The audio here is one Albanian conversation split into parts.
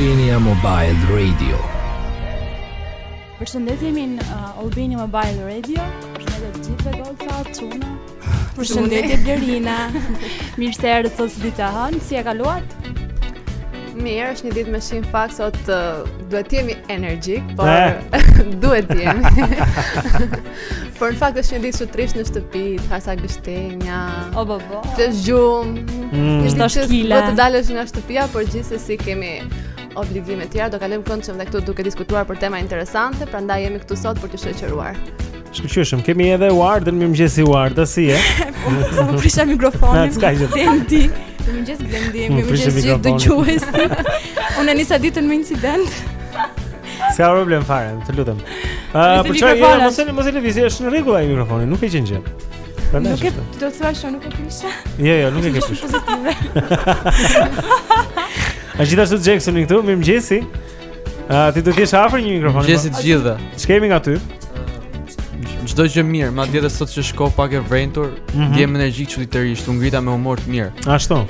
Albania Mobile Radio Përshëndetje jemi në uh, Albania Mobile Radio Përshëndetje të gjithë dhe gotë sa të quna Përshëndetje Blerina Mirë se erdhët sot në ditë të hënë Si e kaluat? Mirë, është një ditë me shi në fakt sot uh, duhet të jemi energjik, por eh. duhet të jemi. Por në fakt është një ditë që të rrish në shtëpi, të hash ca gështenja, o bo bo, të zë gjumi, mm. një ditë që s'do të dalësh nga shtëpia, por gjithsesi kemi obligime të tjera, do kalojmë këndshëm dhe këtu duke diskutuar për tema interesante, prandaj jemi këtu sot për t'ju shoqëruar. Shkëlqyeshëm, kemi edhe Wardën, mirëmëngjesi Warda, si je? Po, sa më prisha mikrofonin, të skaj gjithë. Tenti, mirëmëngjesi Blendi, mirëmëngjesi gjithë dëgjuesit. Unë e nisa ditën me incident. S'ka problem fare, të lutem. Ëh, por çfarë jeni? Mos e mos e lëviz, është në rregull ai mikrofoni, nuk e gjen gjë. Prandaj. Nuk e do të thuash se nuk e kisha. Jo, jo, nuk e ke prishur. A gjithashtu Jackson këtu, mirëmëngjesi. A ti do të kesh afër një mikrofon? Mirëmëngjesi të gjithëve. Ç'kemi nga ty? Çdo gjë mirë, madje edhe sot që është koha pak e vrenjtur, mm -hmm. ndjehem energjik çuditërisht, u ngrita me humor të mirë. Ashtu.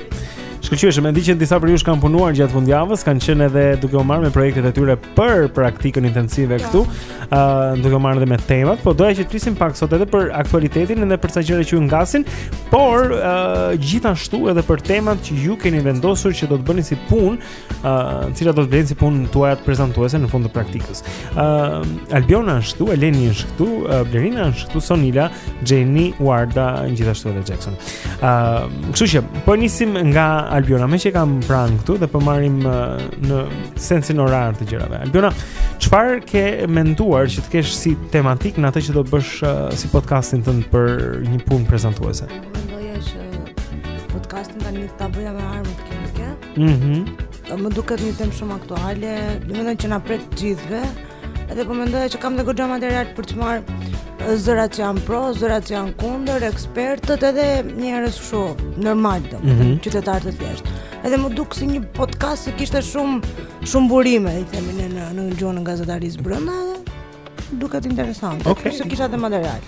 Shkëlqyeshëm, e di që disa prej jush kanë punuar gjatë fundjavës, kanë qenë edhe duke u marrë me projektet e tyre për praktikën intensive këtu, ë po. uh, duke u marrë edhe me temat, po doja që të flisim pak sot edhe për aktualitetin dhe për ca gjëra që ju ngasin, por uh, gjithashtu edhe për temat që ju keni vendosur që do të bëni si punë, ë uh, cilat do të bëni si punë tuaja prezantuese në fund të praktikës. ë uh, Albiona është këtu, Eleni është këtu, uh, Blerina është këtu, Sonila, Jenny, Warda, gjithashtu edhe Jackson. Ëh, uh, kështu që po e nisim nga Albiona, meqë kam pranë këtu dhe po marrim uh, në sensin orar të gjërave. Albiona, çfarë ke menduar që të kesh si tematikë në atë që do të bësh uh, si podcastin tënd për një punë prezantuese? Mendoja që podcastin tim ta bëja me armët kimike. Mhm. Mm më duket një temë shumë aktuale, domethënë që na prek të gjithëve. Edhe po mendoja që kam dhe goxha material për të marrë zërat që janë pro, zërat që janë kundër, ekspertët edhe njerëz kështu normalë, mm -hmm. qytetarë të thjeshtë. Edhe më duk si një podcast që kishte shumë shumë burime, i themi ne në, në gjuhën e gazetarisë brenda edhe duket interesante. Okay. Kështu që kisha dhe material.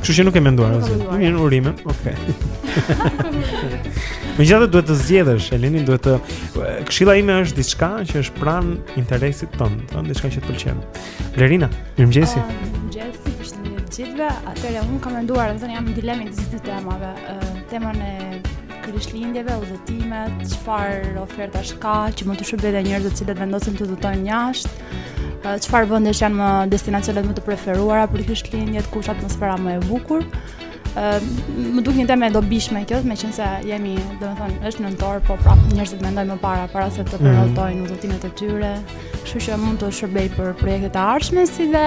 Kështu që nuk e menduar asgjë. Mirë, urime. Okej. Megjithatë duhet të zgjedhësh, Eleni duhet të këshilla ime është diçka që është pranë interesit tënd, do të diçka që të pëlqen. Blerina, mirëmëngjes. Ah, mirëmëngjes, uh, edhe një herë të gjithëve. Atëherë unë kam menduar, domethënë jam në dilemë disa temave, uh, temën e Krishtlindjeve, udhëtimet, çfarë ofertash ka që mund t'u shërbejë dhe njerëzve të cilët vendosin të udhëtojnë jashtë, çfarë vendesh janë më destinacionet më të preferuara për Krishtlindjet, kush atmosfera më e bukur. Më duket një temë e dobishme kjo, meqenëse jemi, domethënë, është nëntor, po prapë njerëzit mendojnë më para, para se të mhm. prenotojnë mm. udhëtimet e tyre, kshu që mund t'u shërbejë për projektet e ardhshme, si dhe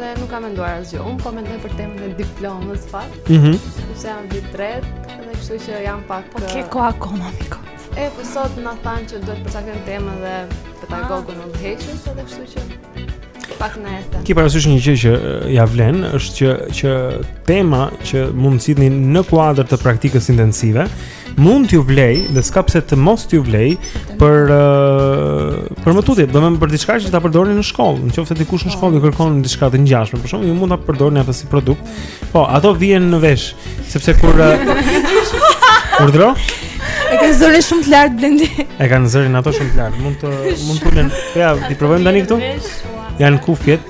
dhe nuk kam menduar asgjë. Unë po mendoj për temën e diplomës në fakt. Mhm. Mm Sepse jam vit i tretë dhe kështu që jam pak Po ke kohë akoma moj goc. E po sot na than që duhet të përcaktojmë temën dhe pedagogun ah. udhëheqës edhe kështu që pak në esta. Ki parasysh një gjë që ia vlen është që që tema që mund të zgjidhni në kuadër të praktikës intensive Mund t'ju vlejë dhe s'ka pse të mos t'ju vlejë për uh, për më tutje, domethënë për diçka që ta përdorni në shkollë. Nëse dikush në shkollë ju kërkon diçka të ngjashme, për shembull ju mund ta përdorni atë si produkt. Po, ato vijnë në vesh, sepse kur uh, urdhro E kanë zërin shumë të lartë Blendi. E kanë zërin ato shumë të lartë. Mund të mund të ulen. Ja, t'i provojmë tani këtu. Janë kufjet.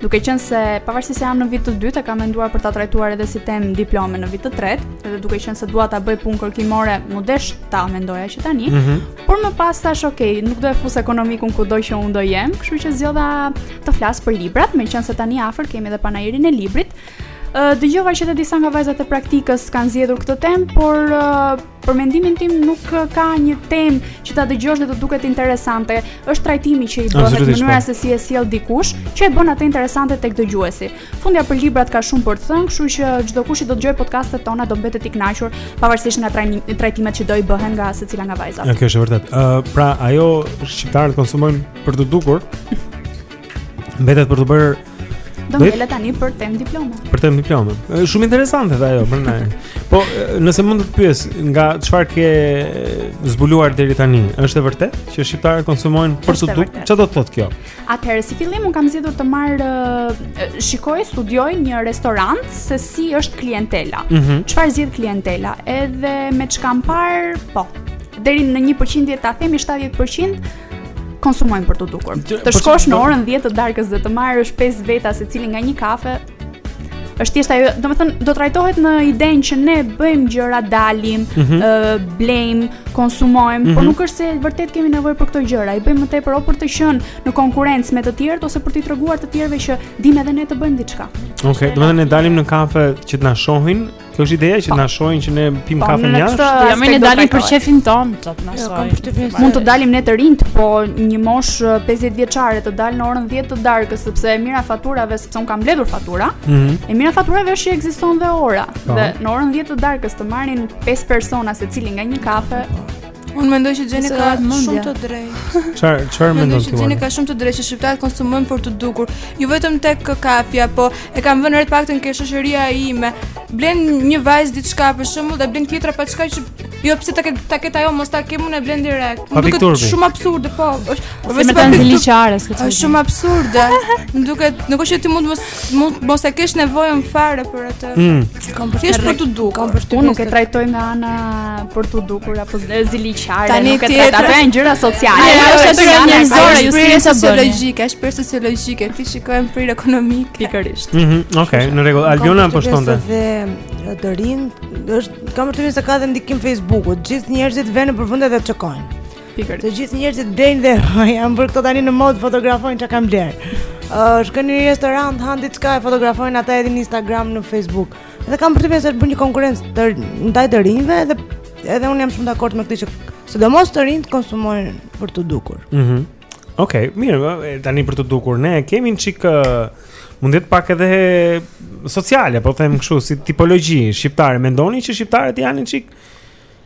Duke qenë se pavarësisht se jam në vit të dytë, e kam menduar për ta trajtuar edhe si temë diplome në vit të tretë, edhe duke qenë se dua ta bëj punë kërkimore, m'u desh ta mendoja që tani. Mm -hmm. Por më pas thashë, ok, nuk do e fus ekonomikun kudo që unë do jem, kështu që zgjodha të flas për librat, meqenëse tani afër kemi edhe panairin e librit. Dëgjova që edhe disa nga vajzat e praktikës kanë zgjedhur këtë temë, por Për mendimin tim nuk ka një temë që ta dëgjosh dhe të duket interesante. Është trajtimi që i bëhet, mënyra po. se si e sjell dikush, që e bën atë interesante tek dëgjuesi. Fundja për librat ka shumë për të thënë, kështu që çdokush që do të dëgjojë podcastet tona do mbetet i kënaqur, pavarësisht nga trajtimet që do i bëhen nga secila nga vajzat. Ja, kjo është e vërtetë. Ë, uh, pra ajo shqiptarët konsumojnë për t'u dukur. Mbetet për të bërë Do të ngelet tani për temë diplome. Për temë diplome. Shumë interesante dhe ajo prandaj. Po, nëse mund të të pyes nga çfarë ke zbuluar deri tani, është e vërtetë që shqiptarët konsumojnë për t'u duk? Çfarë do të thotë kjo? Atëherë, si fillim unë kam zgjedhur të marr shikoj, studioj një restorant se si është klientela. Mhm. Çfarë zgjedh klientela? Edhe me çka kam parë, po. Deri në një përqindje ta themi 70% konsumojmë për t'u dukur. Të, të po shkosh në orën 10 të darkës dhe të marrësh 5 veta secili nga një kafe, është thjesht ajo, domethënë, do trajtohet në idenë që ne bëjmë gjëra, dalim, mm -hmm. uh, blejmë, konsumojmë, mm -hmm. por mhm. nuk është se vërtet kemi nevojë për këto gjëra. I bëjmë më tepër o për të qenë në konkurrencë me të tjerët ose për t'u treguar të tjerëve që dimë edhe ne të bëjmë diçka. Okej, okay, domethënë ne dalim në kafe që të na shohin, Kjo është ideja që t'na shohin që ne pim po, kafe jashtë. Ja më ne dalim për shefin ton, që t'na jo, shohin. Mund të dalim ne të rinjtë, po një moshë 50 vjeçare të dalë në orën 10 të darkës sepse e mira faturave, sepse unë kam mbledhur fatura. Mhm. E mira faturave është që ekziston dhe ora. Po. Dhe në orën 10 të darkës të marrin 5 persona secili nga një kafe. Unë mendoj që Gjeni ka shumë të drejtë. Çfarë çfarë mendon ti? Mendoj që Gjeni ka shumë të drejtë që shqiptarët konsumojnë për t'u dukur. Jo vetëm tek kafja, po e kam vënë re të paktën ke shoqëria ime. Blen një vajzë diçka për shembull dhe blen tjetra pa çka që Jo pse ta ta ketë ajo mos ta kem unë e blen direkt. Më duket shumë absurde, po. Është vetëm ziliqare, s'ka. Është shumë absurde. Më duket, nuk është që ti mund të mos Mund mos e kesh nevojën fare për atë. Mm. Kam për të për t'u dukur. Kam për të nuk e trajtoj me anën për t'u dukur apo ziliqare, nuk e trajtoj ato janë gjëra sociale. Ja, është atë janë njerëzore, jo se është sociologjike, është për sociologjike, t'i shikojmë për ekonomik. Pikërisht. Mhm, okay, në rregull. Albiona po shtonte. Dhe Dorin, është kam përshtypjen se ka dhe ndikim Facebooku. Gjithë njerëzit vënë për vendet që shkojnë. Pikërisht. Të gjithë njerëzit blejnë dhe janë bërë këto tani në modë fotografojnë çka kanë blerë. Uh, shkojnë në një restorant, han diçka e fotografojnë atë edhe në Instagram, në Facebook. Dhe kam përshtypjen se është bërë një konkurrencë ndaj të rinjve dhe edhe unë jam shumë dakord me këtë që sidomos të rinjtë konsumojnë për t'u dukur. Mhm. Mm Okej, okay, mirë, tani për t'u dukur ne kemi një çik mund të jetë pak edhe sociale, po them kështu si tipologji shqiptare. Mendoni që shqiptarët janë një çik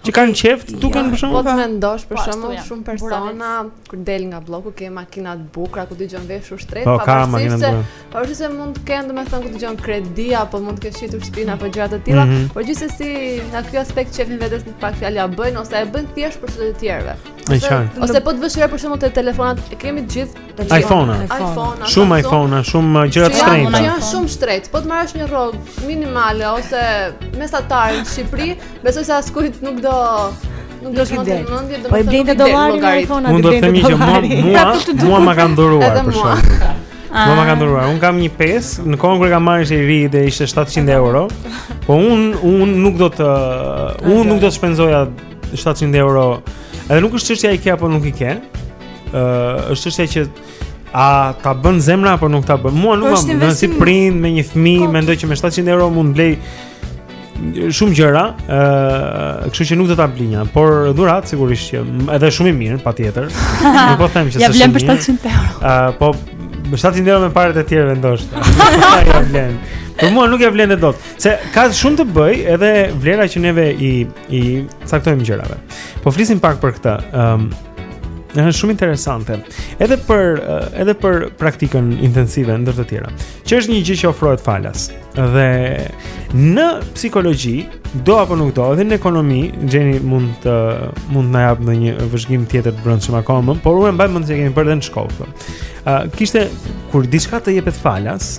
Që okay. kanë qef t'duken për shembull. Po të mendosh për po, shembull shumë persona kur del nga blloku ke makina të bukura ku dëgjon veshur shtrenjtë, po, pavarësisht se pavarësisht se mund të kenë domethënë ku dëgjon kredi apo mund të kesh shitur shpinë apo gjëra të tilla, mm -hmm. por gjithsesi nga ky aspekt qefin vetes me pak fjalë ja bëjnë ose e bëjnë thjesht për sy të tjerëve. Ose, ose po të vësh re për shembull te telefonat, e kemi të gjithë iPhone. Shumë iPhone, shumë uh, gjëra të shtrenjta. Janë shumë shtrenjtë. Po të marrësh një rrogë minimale ose mesatare në Shqipëri, besoj se askujt nuk do Nuk do t'i del. Po e blejnë dollarin në iPhone atë blejnë. Mund të themi që mua mua mua ma kanë dhuruar për shembull. Mua ma kanë dhuruar. Unë kam një pesë, në kohën kur e kam marrë ishte i ri dhe ishte 700 euro. Po unë unë nuk do të unë nuk do të shpenzoja 700 euro. Edhe nuk është çështja i ke apo nuk i ke. uh, është çështja që a ta bën zemra apo nuk ta bën. Mua nuk po më bën si prind me një fëmijë, po. mendoj që me 700 euro mund të blej shumë gjëra, ë, uh, kështu që nuk do ta blinja, por dhuratë sigurisht që edhe shumë i mirë, patjetër. Nuk po them që s'është. Ja vlen për 700 euro. Ë, uh, po Me shtatëqind euro me paret e tjerëve ndoshta ja vlen Për mua nuk ja vlen dot Se ka shumë të bëjë edhe vlera që neve i, i caktojmë gjërave Po flisim pak për këtë um, ehm, Është shumë interesante. Edhe për edhe për praktikën intensive ndër të tjera, që është një gjë që ofrohet falas. Dhe në psikologji, do apo nuk do, edhe në ekonomi, Xheni mund të mund na japë ndonjë vëzhgim tjetër të brendshëm akoma, por unë mbaj mend se e kemi bërë edhe në shkollë. Ë, uh, kishte kur diçka të jepet falas,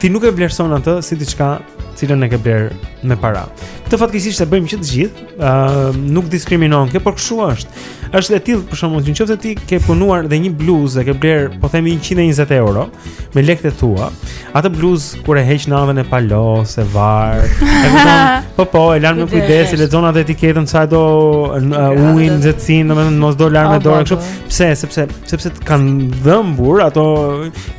Ti nuk e vlerëson atë si diçka të cilën e ke bler me para. Këtë fatkeqësisht e bëjmë që të gjithë, ë uh, nuk diskriminon kë, por kështu është. Është e tillë për shembull qoftë se ti ke punuar dhe një bluzë e ke bler, po themi 120 euro me lekët e tua, atë bluzë kur e heq natën e palos, e var, e kupton? Po po, e lan me kujdes, e lexon atë etiketën sa do uh, ujin, nxehtësinë, domethënë mos do larë me dorë kështu. Pse? Sepse sepse të kanë dhëmbur ato.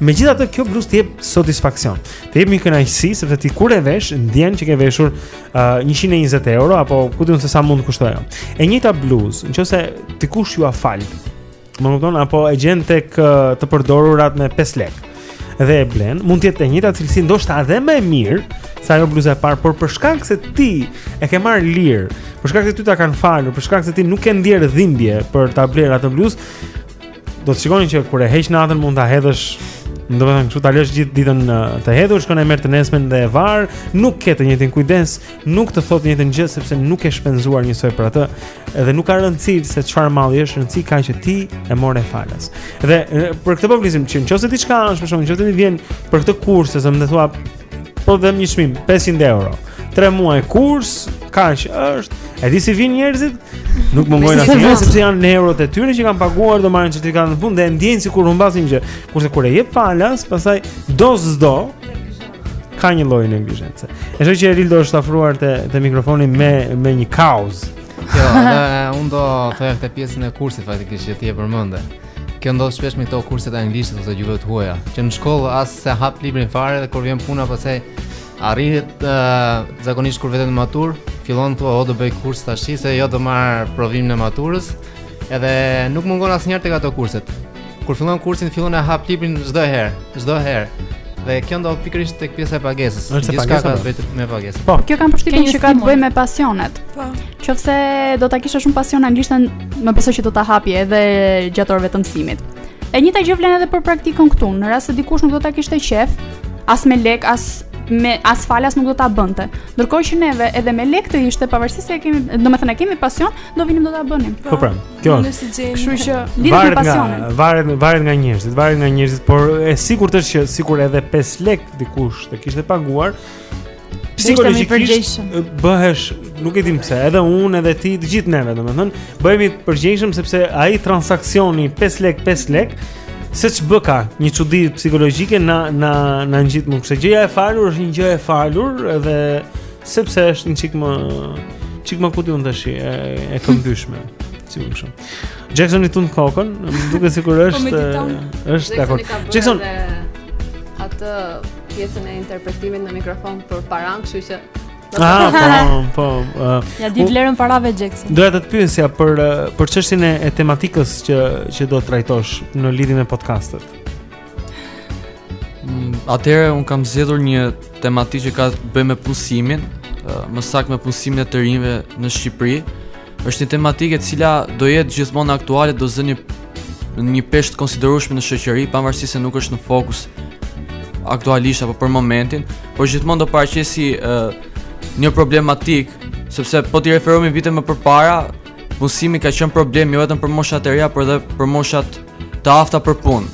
Megjithatë kjo bluzë të jep satisfaksion. Të jep një kënaqësi sepse ti kur e vesh ndjen që ke veshur uh, 120 euro apo ku di unë se sa mund të kushtojë ajo. E njëjta bluzë, në qoftë se dikush jua fal. Më kupton apo e gjen tek të përdorurat me 5 lekë. dhe e blen, mund të jetë e njëjta cilësi, ndoshta edhe më e mirë se ajo bluza e parë, por për shkak se ti e ke marrë lirë, për shkak se ty ta kanë falur, për shkak se ti nuk ke ndier dhimbje për ta blerë atë bluzë, do të shikoni që kur e heq natën mund ta hedhësh domethënë, kështu ta lësh gjithë ditën të hedhur, shkon e merr të nesmen dhe e var, nuk ke të njëjtin kujdes, nuk të thotë të njëjtën gjë sepse nuk ke shpenzuar njësoj për atë dhe nuk ka rëndësi se çfarë malli është rëndësi ka që ti e more falas. Dhe për këtë po flisim që nëse diçka është për shembull nëse ti vjen për këtë kurs edhe thua po vëmë një çmim 500 euro. 3 muaj kurs, kaq është. E di si vin njerëzit? Nuk mungojnë asnjëherë sepse janë eurot e tyre që kanë paguar do marrin certifikatën në fund dhe e ndjejnë sikur humbasin gjë. Kurse kur e jep falas, pastaj do s'do, Ka një lloj neglizhence. E shoh që Erildo është afruar te te mikrofoni me me një kauz. Jo, unë do të thoya këtë pjesën e kursit faktikisht që ti e përmende. Kjo ndodh shpesh me këto kurset e anglishtes ose gjuhëve të huaja, që në shkollë as s'e hap librin fare dhe kur vjen puna pastaj arrihet uh, zakonisht kur vete në maturë, fillon thua o, do bëj kurs tash se jo do marr provimin e maturës, edhe nuk mungon asnjëherë tek ato kurset. Kur fillon kursin fillon e hap librin çdo herë, çdo herë. Dhe kjo ndodh pikërisht tek pjesa e pagesës. Është diçka ka të bëjë me pagesën. Po, kjo kam përshtypjen që ka të bëjë me pasionet. Po. Qofse do ta kishte shumë pasion anglishten, më beso që do ta hapte edhe gjatë orëve të mësimit. E njëjta gjë vlen edhe për praktikën këtu. Në rast se dikush nuk do ta kishte qef, as me lek, as me as falas nuk do ta bënte. Ndërkohë që neve edhe me lek të ishte, pavarësisht se s'e kemi, domethënë e kemi pasion, do vinim do ta bënim. Po pra. Kjo. Kështu që lidhet me pasionin. Varet nga varet nga njerëzit, varet nga njerëzit, por e sigurt është që sikur edhe 5 lek dikush të kishte paguar, psikologjikisht bëhesh, nuk e di pse, edhe unë edhe ti të gjithë neve, domethënë, bëhemi të përgjegjshëm sepse ai transaksioni 5 lek 5 lek se ç'bëka një çudi psikologjike në, në, në gjithë më kështë gjëja e falur është një gjë e falur edhe Sepse është një çik më çik më kuti unë tash e e këmbyshme. Si më shumë. Jackson i tund kokën, më duket sikur po, është është dakord. Jackson atë pjesën e interpretimit në mikrofon për paran, kështu që Ah, po, po. Uh, ja di vlerën parave Jackson. Doja të të pyesja për për çështjen e tematikës që që do të trajtosh në lidhje me podcastet. Mm, atëherë un kam zgjedhur një tematikë që ka të bëjë me punësimin, më saktë me punësimin e të rinjve në Shqipëri. Është një tematikë e cila do jetë gjithmonë aktuale, do zërë një peshë të konsiderueshme në shoqëri, pavarësisht se nuk është në fokus aktualisht apo për momentin, por gjithmonë do paraqesë si uh, një problematik, sepse po t'i referohemi vite më përpara, punësimi ka qenë problem jo vetëm për moshat e reja, por edhe për moshat të afta për punë.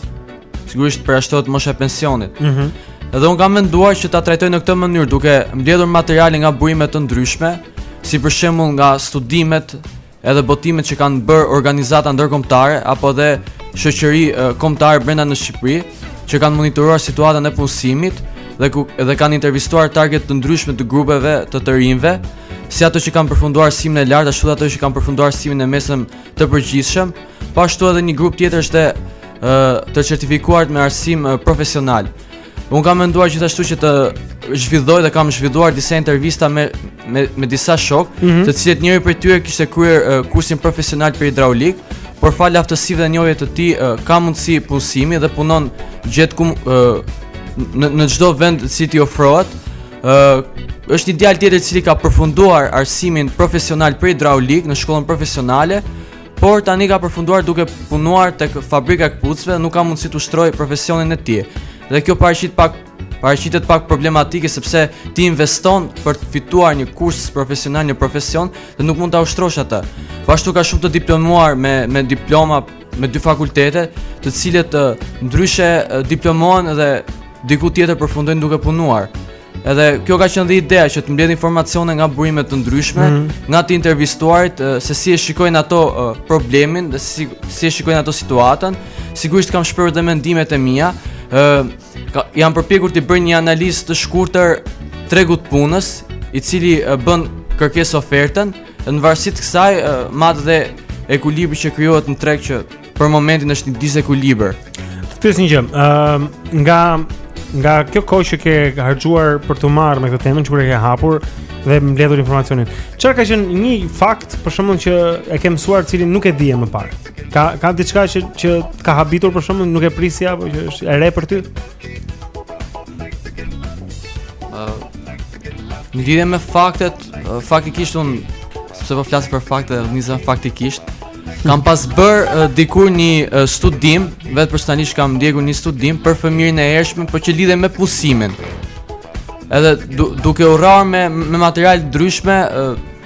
Sigurisht përjashtohet mosha e pensionit. Mhm. Mm Edhe un kam menduar që ta trajtoj në këtë mënyrë duke mbledhur materiale nga burime të ndryshme, si për shembull nga studimet edhe botimet që kanë bër organizata ndërkombëtare apo dhe shoqëri kombëtare brenda në Shqipëri që kanë monitoruar situatën e punësimit dhe ku edhe kanë intervistuar target të ndryshme të grupeve të të rinjve, si ato që kanë përfunduar arsimin e lartë ashtu edhe ato që kanë përfunduar arsimin e mesëm të përgjithshëm, Po ashtu edhe një grup tjetër është të certifikuar me arsim profesional. Unë kam menduar gjithashtu që të zhvilloj dhe kam zhvilluar disa intervista me me me disa shok, mm -hmm. të cilët njëri prej tyre kishte kryer uh, kursin profesional për hidraulik, por falë aftësive dhe njohjeve të tij uh, ka mundësi punësimi dhe punon gjithkund uh, në në çdo vend si t'i ofrohet. Uh, është një djalë tjetër i cili ka përfunduar arsimin profesional për hidraulik në shkollën profesionale. Por tani ka përfunduar duke punuar tek fabrika e këpucëve, nuk ka mundësi të ushtrojë profesionin e tij. Dhe kjo paraqit pak paraqitet pak problematike sepse ti investon për të fituar një kurs profesional, një profesion dhe nuk mund ta ushtrosh atë. Po ashtu ka shumë të diplomuar me me diploma me dy fakultete, të cilët ndryshe diplomohen dhe diku tjetër përfundojnë duke punuar. Edhe kjo ka qenë dhe ideja që të mbledh informacione nga burime të ndryshme, mm -hmm. nga të intervistuarit se si e shikojnë ato problemin dhe si si e shikojnë ato situatën. Sigurisht kam shprehur dhe mendimet e mia. Ë jam përpjekur të bëj një analizë të shkurtër tregut punës, i cili bën kërkesë ofertën, në varësi të kësaj matet dhe ekuilibri që krijohet në treg që Për momentin është një disekuilibër. Të pyes një gjë, ëm nga nga kjo kohë që ke harxuar për t'u marrë me këtë temën që kur e ke hapur dhe mbledhur informacionin. Çfarë ka qenë një fakt për shembull që e ke mësuar të cilin nuk e dije më parë? Ka ka diçka që që të ka habitur për shembull nuk e prisja apo që është e re për ty? Ëh. Në lidhje me faktet, faktikisht un sepse po flas për fakte, nisem faktikisht. Kam pas bërë uh, dikur një uh, studim, vetë personalisht kam ndjekur një studim për fëmijërinë e hershme, por që lidhet me punësimin. Edhe du, duke u marrë me, me materiale të ndryshme, uh,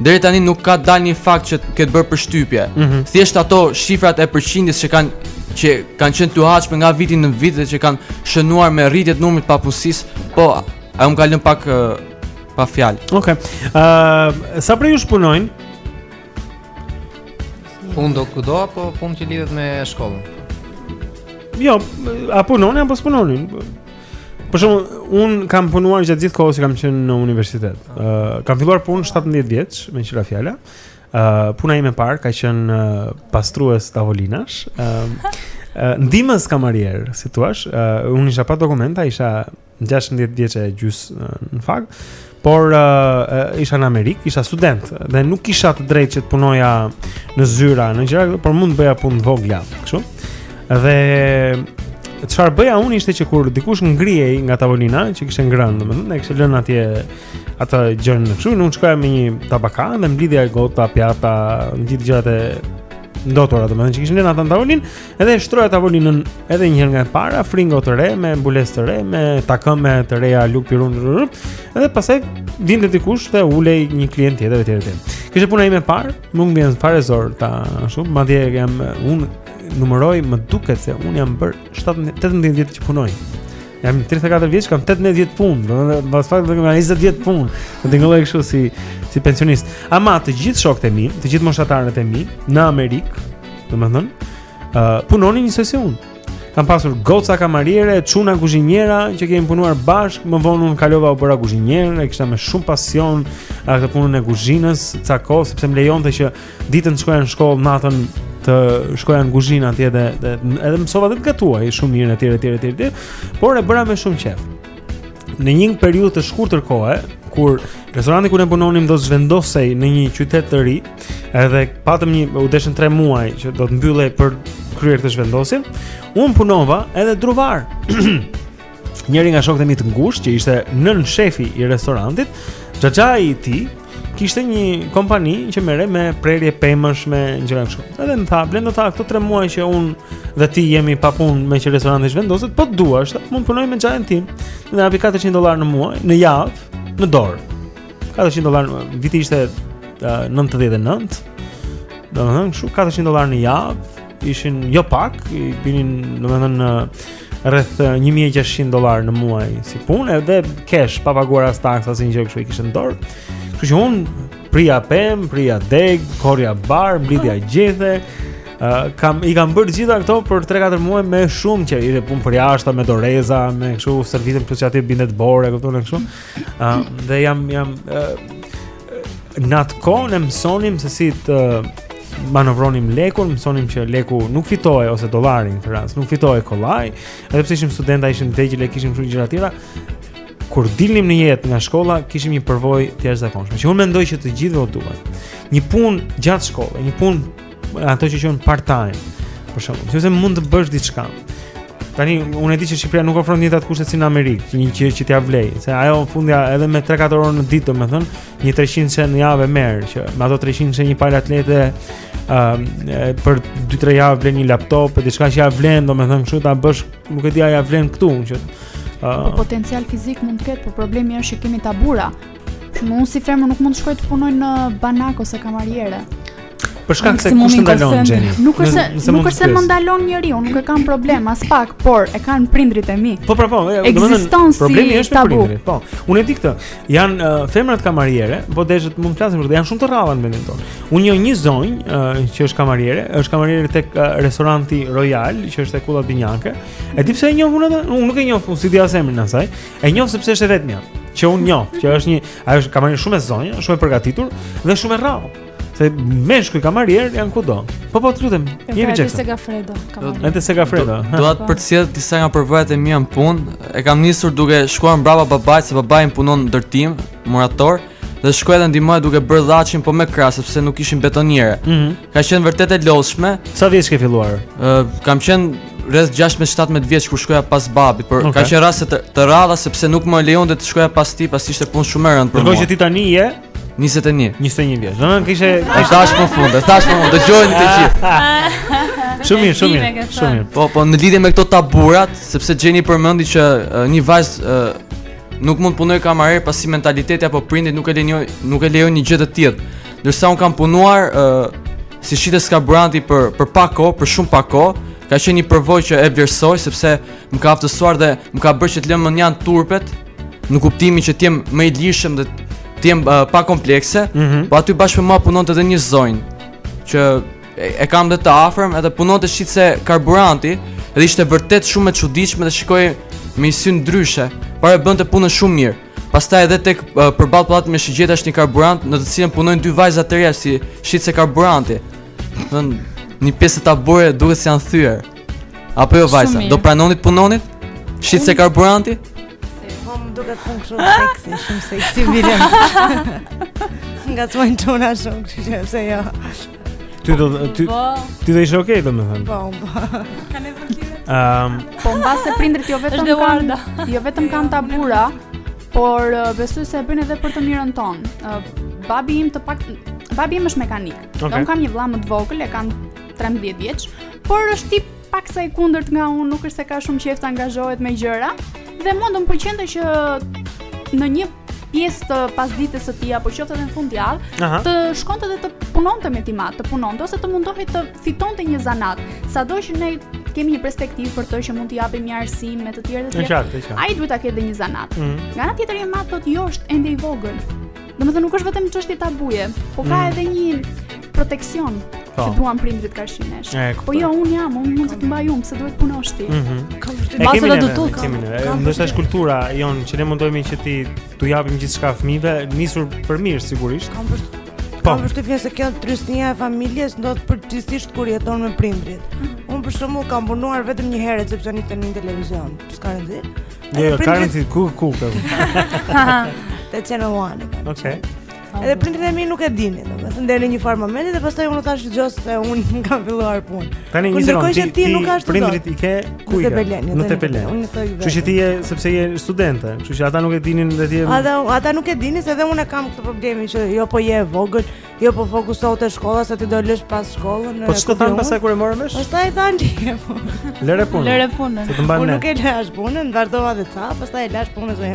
deri tani nuk ka dalë një fakt që të ketë bërë përshtypje. Mm -hmm. Thjesht ato shifrat e përqindjes që kanë që kanë qenë të luhatshme nga viti në vit dhe që kanë shënuar me rritje të numrit papunësisë, po, ajo më ka lënë pak uh, pa fjalë. Okej, okay. uh, sa prej jush punojnë, Punë dokudo apo punë që lidhet me shkollën? Jo, a punoni apo s'punoni? Për shembull, unë kam punuar gjatë gjithë kohës që kam qenë në universitet. Uh, kam filluar punë 17 vjeç meqë ra fjala. Uh, puna ime e parë ka qenë uh, pastrues tavolinash. Uh, uh, ndihmës kamarier, si t'i thuash? Uh, unë isha pa dokumenta, isha 16 vjeç e gjysmë në fakt. Por uh, isha në Amerikë, isha student dhe nuk kisha të drejtë që të punoja në zyra, në gjëra, por mund të bëja punë të vogla, kështu. Dhe çfarë bëja unë ishte që kur dikush ngrihej nga tavolina, që kishte ngrënë, domethënë, dhe kishte lënë atje ato gjërat kështu, unë shkoja me një tabaka dhe mblidhja gota, pjata, gjithë gjërat e ndotura, domethënë që kishin lënë ata në tavolinë Edhe e shtroja tavolinën edhe një herë nga e para, fringo të re me mbulesë të re, me takëme të reja lugë pirun. Edhe pastaj vinte dikush dhe ulej një klient tjetër etj etj. Kjo ishte puna ime e parë, nuk më vjen fare zor ta ashtu, madje unë numëroj më duket se un jam bërë 17 18 vjet që punoj. Jam 34 vjeç, kam 18 vjet punë, domethënë pas pak do të kem 20 vjet punë. Do tingëlloj kështu si si pensionist. Ama të gjithë shokët e mi, të gjithë moshatarët e mi në Amerikë, domethënë, ë uh, punonin njësoj si unë. Kam pasur goca kamariere, çuna kuzhiniera që kemi punuar bashkë, më vonë unë kalova u bëra kuzhinier, e kisha me shumë pasion atë punën e kuzhinës, ca kohë sepse më lejonte që Ditën të shkoja në shkollë, natën të shkoja në kuzhinë atje dhe, dhe edhe mësova të gatuaj shumë mirë etj etj, por e bëra me shumë qejf. Në një periudhë të shkurtër kohe, kur restoranti ku ne punonim do të zhvendosej në një qytet të ri, edhe patëm një u deshën 3 muaj që do të mbyllej për të kryer këtë zhvendosje, un punova edhe druvar. njëri nga shokët e mi të ngushtë që ishte nën shefi i restorantit, xhaxhai i tij kishte një kompani që merrej me prerje pemësh me gjëra kështu. Edhe më tha, "Blendo" tha, këto 3 muaj që un dhe ti jemi pa punë me që restoranti zhvendoset, po të duash, tha, mund të punojmë me xhajën tim. Na jepte 400 dollarë në muaj, në javë, në dorë. 400 dollarë, viti ishte uh, 99. Domethënë, kështu 400 dollarë në javë, ishin jo pak, i binin domethënë në rreth 1600 dollar në muaj si punë edhe cash pa paguar as taksa as asnjë gjë kështu i kishe në dorë. Kështu që un prija pemë, prija degë, korrja bar, mblidhja gjethe. Uh, kam i kam bërë gjitha këto për 3-4 muaj me shumë qejf, ishte punë përjashta me doreza, me kështu servisin plus aty binte dëborë, kupton kështu. Ëm uh, dhe jam jam uh, në atë kohë ne mësonim se si të manovronim lekun, mësonim që leku nuk fitohej ose dollari në atë rast, nuk fitohej kollaj, edhe pse ishim studenta, ishim të vegjël e kishim shumë gjëra të tjera. Kur dilnim në jetë nga shkolla, kishim një përvojë të jashtëzakonshme. Që unë mendoj që të gjithëve u duhet. Një punë gjatë shkollës, një punë ato që quhen part time për shembull, nëse mund të bësh diçka tani, unë e di që Shqipëria nuk ofron të njëjtat kushte si në Amerikë që një gjë, që t'ia vlejë se ajo fundja edhe me 3-4 orë në ditë domethënë, një 300-she në javë e merr që me ato 300 blen një palë atlete um, për 2-3 javë blen një laptop e diçka që ia vlen domethënë kështu ta bësh nuk e di a ia vlen këtu që, uh, po potencial fizik mund të ketë, por problemi është që kemi tabu ne Më unë si femër nuk mund të shkoj të punoj në banak ose kamariere. Për shkak se kush të ndalon, njeri? Nuk është se nuk është se më ndalon njeri, nuk e kam problem aspak, por e kanë prindërit e mi. Po pra po, e, ekziston si problemi është tabu. me prindërit. Po. Unë e di këtë. Janë uh, femrat kamariere, po deshët mund të flasim për këtë. Janë shumë të rralla në vendin tonë. Unë njoh një zonjë uh, që është kamariere, është kamariere tek uh, restoranti Royal, që është tek Kullat Binjake. E di pse e njoh unë atë? Unë nuk e njoh, unë s'ia di as emrin asaj. E njoh sepse është e vetmja që unë njoh, që është një, ajo është kamariere shumë e zonja, shumë e përgatitur dhe shumë e rrallë. Se meshkuj kamarierë janë kudo. Po po, lutem, jemi çesë. Edhe te Segafredo, kamariere. Edhe te Segafredo. Dua të përcjell disa nga përvojat e mia në punë. E kam nisur duke shkuar mbrapa babait, se babai më punon ndërtim, murator dhe shkoja dhe ndihmoja duke bërë llaçin po me krah sepse nuk kishin betoniere. Mm -hmm. Ka qenë vërtet e lodhshme. Sa vjeç ke filluar? Ë, uh, kam qenë rreth 16-17 vjeç kur shkoja pas babit, por, okay, ka qenë raste të, të rralla sepse nuk më lejonte të shkoja pas tij, pasi ishte punë shumë e rëndë për mua. Dhe që ti tani je 21. 21 vjeç. Do të thonë ke të dashur më në fund, të dashur më në fund, dëgjojnë të gjithë. Shumë mirë, shumë mirë. Shumë mirë. Po, po në lidhje me këto tabutë, sepse Xheni përmendi që uh, një vajzë uh, nuk mund të punojë kamariere pasi mentaliteti apo prindit nuk e lejon nuk e lejon një gjë të tillë. Ndërsa un kam punuar ë uh, si shitës karburanti për për pak kohë, për shumë pak kohë, ka qenë një përvojë që e vlerësoj sepse më ka aftësuar dhe më ka bërë që të lë mënjanë turpet në kuptimin që të jem më i lirshëm dhe të jem uh, pa komplekse, mm -hmm. po aty bashkë me mua punonte edhe një zonjë që e, e kam dhe të afërme, edhe punonte shitëse karburanti, edhe ishte vërtet shumë e çuditshme dhe e shikonin me një sy ndryshe, por e bënte punën shumë mirë. Pastaj edhe tek përballë pallatit me shigjeta është një karburant në të cilën punojnë dy vajza të reja si shitëse karburanti. Domethënë një pjesë e tabuve duket se janë thyer. Apo jo vajza, do pranonit të punonit shitëse karburanti? Po më duket punë shumë ah! seksi, shumë seksi video. Nga të mojnë tona shumë, kështu që jo. Ti do ti po. ti do ishe okay domethënë. Po. po. Ka qenë vërtet. Ehm, po mbase prindërit jo vetëm kanë jo vetëm kanë tabu, por uh, besoj se e bëjnë edhe për të mirën tonë. Uh, babi im të pak babi im është mekanik. Okay. Unë kam një vëlla më të vogël, e kam 13 vjeç, por është tip pak sa i kundërt nga unë, nuk është se ka shumë qejf të angazhohet me gjëra dhe mua do më pëlqente që në një pjesë të pasdites së tij apo qoftë edhe në fundjavë, të shkonte dhe të punonte me tim atë, të punonte ose të mundohej të fitonte një zanat. Sado që ne kemi një perspektivë për të që mund t'i japim një arsim e të tjerë e të tjerë. Ai duhet ta ketë dhe një zanat. Mm -hmm. Nga ana tjetër im atë thotë jo është ende i vogël. Domethënë nuk është vetëm çështje tabuje, por ka mm -hmm. edhe një proteksion po. që duan prindërit karshi nesh. Po jo, un jam, un mund të të mbaj un, pse duhet të punosh ti? Mhm. Kam vërtet. Ne kemi do të kemi ne. Ndoshta është kultura jonë që ne mundohemi që t'i, t'u japim gjithçka fëmijëve, nisur për mirë sigurisht. Kam vërtet. Po. Kam vërtet se kjo trysnia e familjes ndodh përgjithësisht kur jeton me prindërit. Mhm. Un për shembull kam punuar vetëm një herë sepse nuk tani në televizion. S'ka rëndë. Jo, jo, ka rëndë ku ku. Te Channel One. Okej. Edhe prindërit e mi nuk e dinin, domethënë deri në një farë momenti dhe pastaj unë thashë dëgjo se unë kam filluar punë. Tani një sekondë, ti, ti nuk ashtu. Prindërit i ke ku i ke? Në Tepelenë. Unë jetoj vetë. Që ti je sepse je studente, kështu që ata nuk e dinin dhe ti. Ata ata nuk e dinin se dhe unë kam këtë problemin që jo po je e vogël, jo po fokusohu te shkolla se ti do lësh pas shkollën. Po ç'të thanë pastaj kur e morën vesh? Pastaj thanë ti. Lëre punën. Lëre punën. Unë nuk e lashë punën, vazhdova dhe ca, pastaj e lashë punën se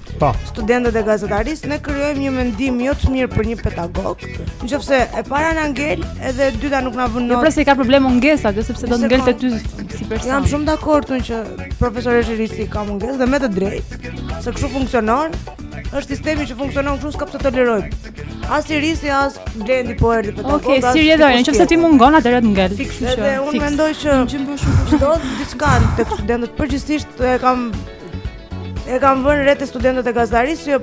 Po. Studentët e gazetarisë ne krijojmë një mendim jo të mirë për një pedagog. Nëse e para na ngel, edhe e dyta nuk na vë notë. Jo, pra se ka problem mungesa, jo sepse do të ngelte ty si person. Jam shumë dakord unë që profesore Irisi ka mungesë dhe me të drejtë, se kështu funksionon. Është sistemi që funksionon kështu, s'ka pse të toleroj. As Irisi, as Blendi po erdhi për të kohë. Okej, si rrjedhojë, në qoftë se ti mungon, atëherë të ngel. Fiks, fiks, fiks. Dhe unë mendoj që... Në gjimbo shumë. Çdo, diçka, te studentët, përgjithësisht, e kam e kam vënë re te studentët e gazetarisë që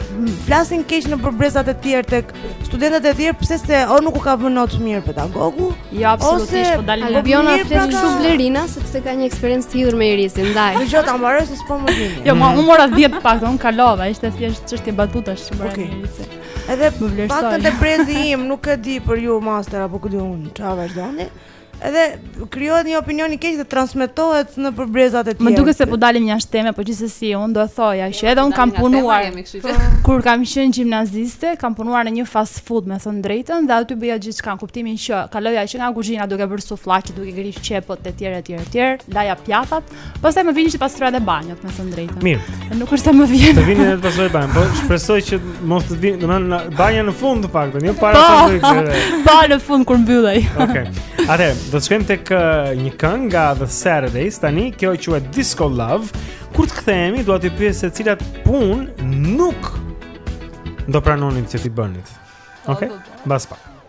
flasin keq nëpër brezat e tjerë tek studentët e tjerë pse se o nuk u ka vënë notë mirë pedagogu jo absolutisht po dalin në biona flet pra kështu Blerina sepse ka një eksperiencë të hidhur me Irisin ndaj dëgjo ta mbaroj se s'po më vjen jo mo unë mora 10 pak unë kalova ishte thjesht çështje batutash për okay. Irisin edhe më vlerësoi paktën te brezi im nuk e di për ju master apo ku di unë çfarë vazhdoni Edhe krijohet një opinion i keq dhe transmetohet nëpër brezat e tjerë. Më duket se po dalim jashtë teme, por gjithsesi unë do të thoja që edhe unë kam punuar. Po. Kur kam qenë gjimnaziste, kam punuar në një fast food, me thënë drejtën, dhe aty bëja gjithçka, kuptimin që kaloja që nga kuzhina duke bërë suflaqe, duke grirë qepët etj etj etj, laja pjatat, Pastaj më vinin të pastroja edhe banjot me thënë drejtën. Mirë. Nuk është se më vjen. Të vinin të pastroje banjën, po shpresoj që mos të vinin, domethënë banja në fund të paktën, jo para po. se të vini. Po në fund kur mbyllej. Okej. Okay. Atëherë, do të shkojmë tek uh, një këngë nga The Saturdays tani, kjo quhet Disco Love. Kur të kthehemi, dua t'ju pyes se cilat punë nuk do pranonit që t'i bënit. Okej. Okay? Mbas pak.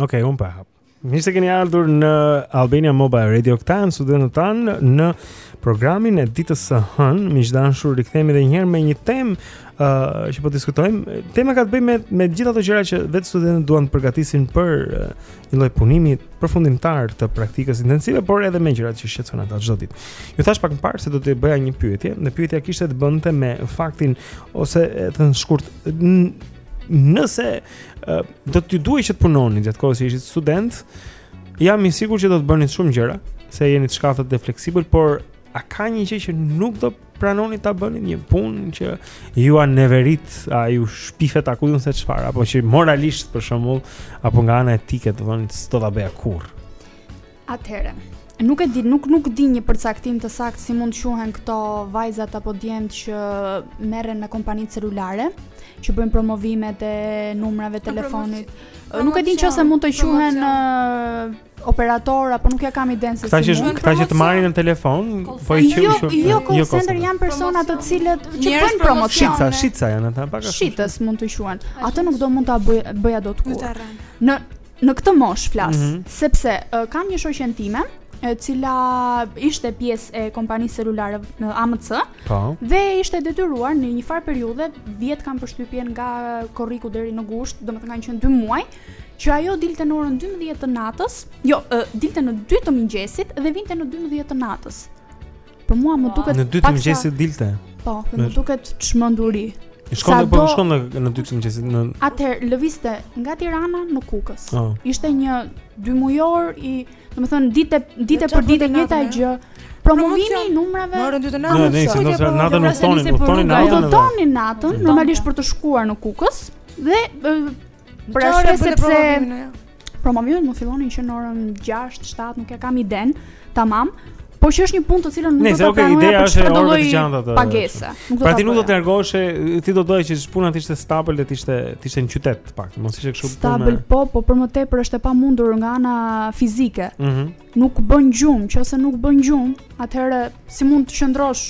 Ok, unë po hap. Mirë se keni ardhur në Albania Mobile Radio këtu në studion tonë në programin e ditës së hënë. Miq të dashur, rikthehemi edhe një herë me një temë uh, që po diskutojmë. Tema ka të bëjë me me gjithë ato gjëra që vetë studentët duan të përgatisin për uh, një lloj punimi përfundimtar të praktikës intensive, por edhe me gjërat që shqetësojnë ata çdo ditë. Ju thashë pak më parë se do të bëja një pyetje, dhe pyetja kishte të bënte me faktin ose e thënë shkurt nëse do t'ju duhej që të punoni gjatë kohës që ishit student, jam i sigurt që do të bëni shumë gjëra, se jeni të shkathët dhe fleksibël, por a ka një gjë që nuk do pranonit ta bënit një punë që jua neverit, a ju shpifet a ku di unë se çfarë, apo që moralisht për shembull, apo nga ana etike, do të thonit s'do ta bëja kurrë. Atëherë, nuk e di, nuk nuk di një përcaktim të saktë si mund të quhen këto vajzat apo djemtë që merren me kompanitë celulare, që bëjnë promovimet e numrave të telefonit. Nuk e di nëse mund të quhen operator apo nuk ja kam idenë se si mund. Këta që të marrin në telefon, po i quan shumë. Jo, jo, jo call center janë persona të cilët bëjnë promocione. Shitësa, shitësa janë ata pak a shumë. Shitës mund të quhen. Atë nuk do mund ta bëj bëja dot kurrë. Në në këtë mosh flas, mm -hmm. sepse uh, kam një shoqen time e cila ishte pjesë e kompanisë celulare në AMC. Po. Dhe ishte detyruar në një farë periudhe, vjet kam përshtypjen nga korriku deri në gusht, domethënë kanë qenë 2 muaj. që ajo dilte në orën 12 të natës, jo, e, dilte në 2 të mëngjesit dhe vinte në 12 të natës. Për mua më duket Në 2 të mëngjesit dilte. Po, dhe më duket çmenduri. Shkon në po shkon në në 2 të mëngjesit në Atëherë lëvizte nga Tirana në Kukës. Oh. Ishte një dymujor i, domethënë ditë ditë për ditë e njëjta gjë. Promovimi i numrave. Në orën 2 të natës. Ne ishim në natën në tonin, në tonin natën. Në tonin natën, normalisht për të shkuar në Kukës dhe Për arsye sepse promovimet mund fillonin që në orën 6, 7, nuk e kam iden, tamam, Po që është një punë të cilën nuk do ta pranoja, për çfarëdo lloj pagese. Pra ti nuk do të largohesh, ti do doje që puna të ishte stabël dhe të ishte të ishte në qytet pak, mos ishte kështu punë. Stabël po, po për më tepër është e pamundur nga ana fizike. Ëh. Mm -hmm. Nuk bën gjumë, nëse nuk bën gjumë, atëherë si mund të qëndrosh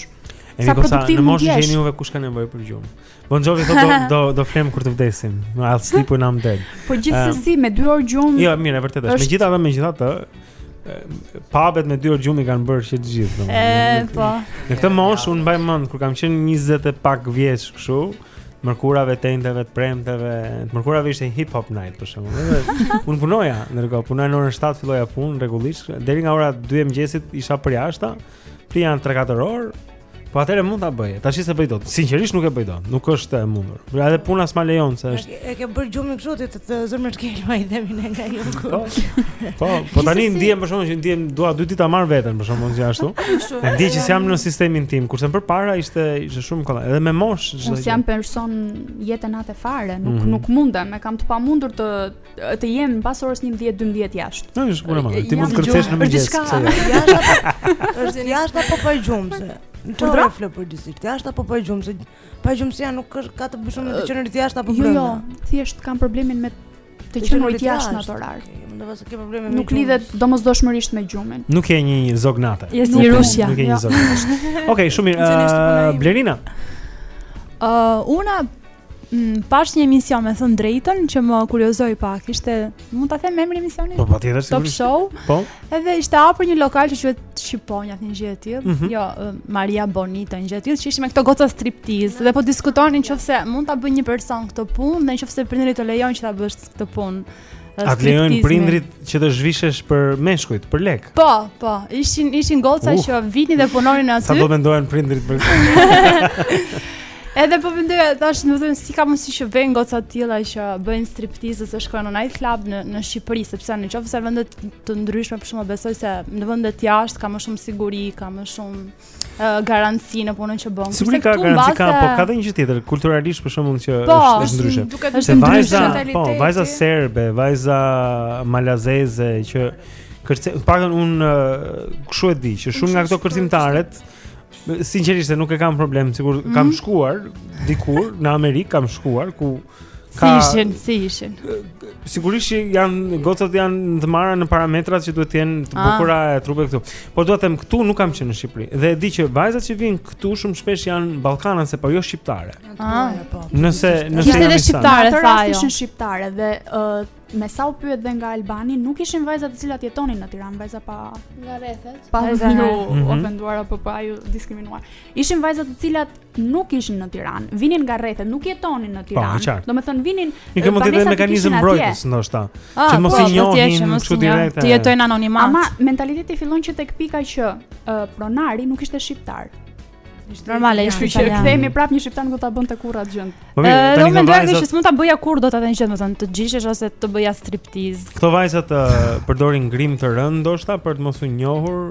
sa produktiv mund të jesh. Në moshën që jeni juve kush ka nevojë për gjumë. Bon Jovi thotë do, do do flem kur të vdesim. No, I'll sleep when I'm dead. Po gjithsesi um, me 2 orë gjumë. Jo, mirë, vërtet është. Megjithatë, megjithatë, prapë me dy orë gjumi kanë bërë që të gjithë. Ëh, po. Në këtë moshë un mbaj mend kur kam qenë 20 e pak vjeç kështu, të mërkurave të enjteve, të premteve, të mërkurave ishte hip hop night për shembull. un punoja, ndërkohë punoja në orën 7 filloja punë rregullisht, deri nga ora 2 e mëngjesit isha përjashta. Ëh, Flija 3-4 orë. Po atëre mund ta bëja. Tashi s'e bëj dot. Sinqerisht nuk e bëj dot. Nuk është e mundur. Por edhe puna s'ma lejon se është. E ke bërë gjumin kështu ti të zure me shkel e vajt themi ne nga ju. Po. Po, po tani ndiem për shkakun që ndiem dua dy ditë ta marr veten për shkakun që ashtu. E di që s'jam në sistemin tim, kurse më përpara ishte ishte shumë kollaj. Edhe me moshë çdo gjë. Unë s'jam person jete nate fare, nuk mm. nuk mundem, e kam të pamundur të të jem pas orës 11-12 jashtë. Nuk është punë më. Ti mund të kërcesh në mëngjes. Është jashtë apo pa gjumësi? Çfarë pra? flet për dyshin? Jashtë apo pa gjumësi? Pagjumësia nuk është ka të bëjë me të qenurit jashtë apo brenda. Jo, jo, thjesht kam problemin me të qenurit jashtë në atë orar. Domethënë s'ke probleme me. Nuk lidhet domosdoshmërisht me gjumin. Nuk qenke zog nate. Je si Rusia. Nuk qenke jo. zog. Okej, shumë mirë. Blerina. Ë, uh, una Mm, pashë një emision me thënë të drejtën që më kuriozoi pak. Ishte, mund ta them emrin e emisionit? Po patjetër sigurisht. Top Show. Po. Edhe ishte hapur një lokal që quhet Shqiponja, një gjë e tillë. Mm -hmm. Jo, Maria Bonita, një gjë e tillë, që ishte me këto goca striptiz dhe po diskutonin në qoftë se mund ta bëjë një person këtë punë, dhe në qoftë se prindërit të lejojnë që ta bësh këtë punë. A të lejojnë prindrit që të zhvishesh për meshkujt, për lek? Po, po, ishin, ishin goca uh, që vinin dhe punonin aty Ça do mendojnë prindrit për Edhe po mendoj tash domethënë si ka mundësi që vijnë goca të tilla që bëjnë striptease ose shkojnë në night club në në Shqipëri sepse në qoftë se vende të ndryshme për shembull besoj se në vendet jashtë ka më shumë siguri, ka më shumë garanci në punën që bën. Sigurisht ka garanci ka, po ka edhe një gjë tjetër, kulturalisht për shembull që po, është është ndryshe. Po, duket është ndryshe mentaliteti. Po, vajza serbe, vajza malazeze që kërcen, paktën unë kshu e di që shumë nga këto kërcimtaret sinqerisht nuk e kam problem, sigur kam mhm. shkuar dikur në Amerikë, kam shkuar ku Ka, si ishin, si ishin. Sigurisht janë gocat janë të marra në parametrat që duhet të jenë të ah. bukura e trupe këtu. Po dua të them këtu nuk kam qenë në Shqipëri dhe e di që vajzat që vijnë këtu shumë shpesh janë ballkanase, po jo shqiptare. Ah. Po. Nëse nëse janë shqiptare, ata jo. ishin shqiptare dhe uh, me sa u pyet dhe nga Albani, nuk ishin vajza të cilat jetonin në Tiranë, vajza pa nga rrethet, pa ju mhm. ofenduar apo pa ju diskriminuar. Ishin vajza të cilat nuk ishin në Tiranë, vinin nga rrethet, nuk jetonin në Tiranë. Po, domethënë vinin në Tiranë. Mund të jetë mekanizëm mbrojtës ndoshta. Ah, që mos po, i njohin kështu direkt. Të jetojnë në anonimat. Ama mentaliteti fillon që tek pika që uh, pronari nuk ishte shqiptar. Ishte normale, ja, kështu që kthehemi prapë një shqiptar nuk do ta bënte kurrë atë gjë. Po mirë, tani mendoj se s'mund ta bëja kurrë atë gjë domethënë të zhvishem ose të bëja striptiz. Këto vajzat uh, përdorin grim të rëndë ndoshta për të mos u njohur.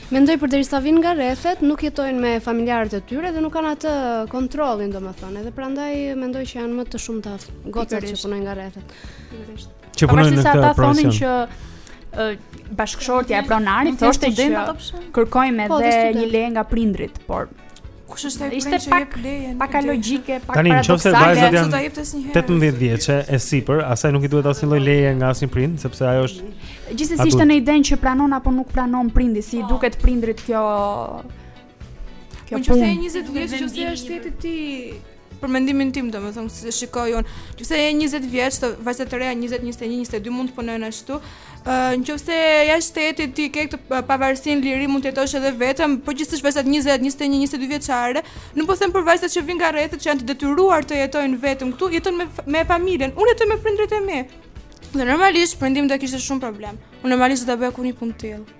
Mendoj përderisa vijnë nga rrethet, nuk jetojnë me familjarët e tyre dhe nuk kanë atë kontrollin, domethënë, edhe prandaj mendoj që janë më të shumta gocat që punojnë nga rrethet. Pikërisht. Që punojnë në këtë profesion. Se ata thonin që bashkëshortja e pronarit thoshte që kërkojmë po, edhe një leje nga prindrit, por Kush është ai prind që jep lejen? Pak logjike, pak Tani, paradoksale. Tani, nëse vajzat janë 18 vjeçe e sipër, asaj nuk i duhet asnjë lloj leje nga asnjë prind, sepse ajo është Gjithsesi ishte në idenë që pranon apo nuk pranon prindi, si i duket prindërit kjo kjo punë. Nëse je 20 vjeç jashtë shtetit ti Për mendimin tim, domethënë si e shikoj unë, nëse je 20 vjeç, vajza të reja 20, 21, 22 mund të punojnë ashtu. Ë, uh, në qoftë se jashtë shtetit ti ke këtë pavarësinë lirinë mund të jetosh edhe vetëm, po gjithsesi vajzat 20, 21, 22 vjeçare, nuk po them për vajzat që vijnë nga rrethet që janë të detyruar të jetojnë vetëm këtu, jetojnë me me familjen. Unë jetoj me prindërit e mi. Dhe normalisht prindi im do kishte shumë problem. Unë normalisht s'do ta bëja kurrë një punë të tillë.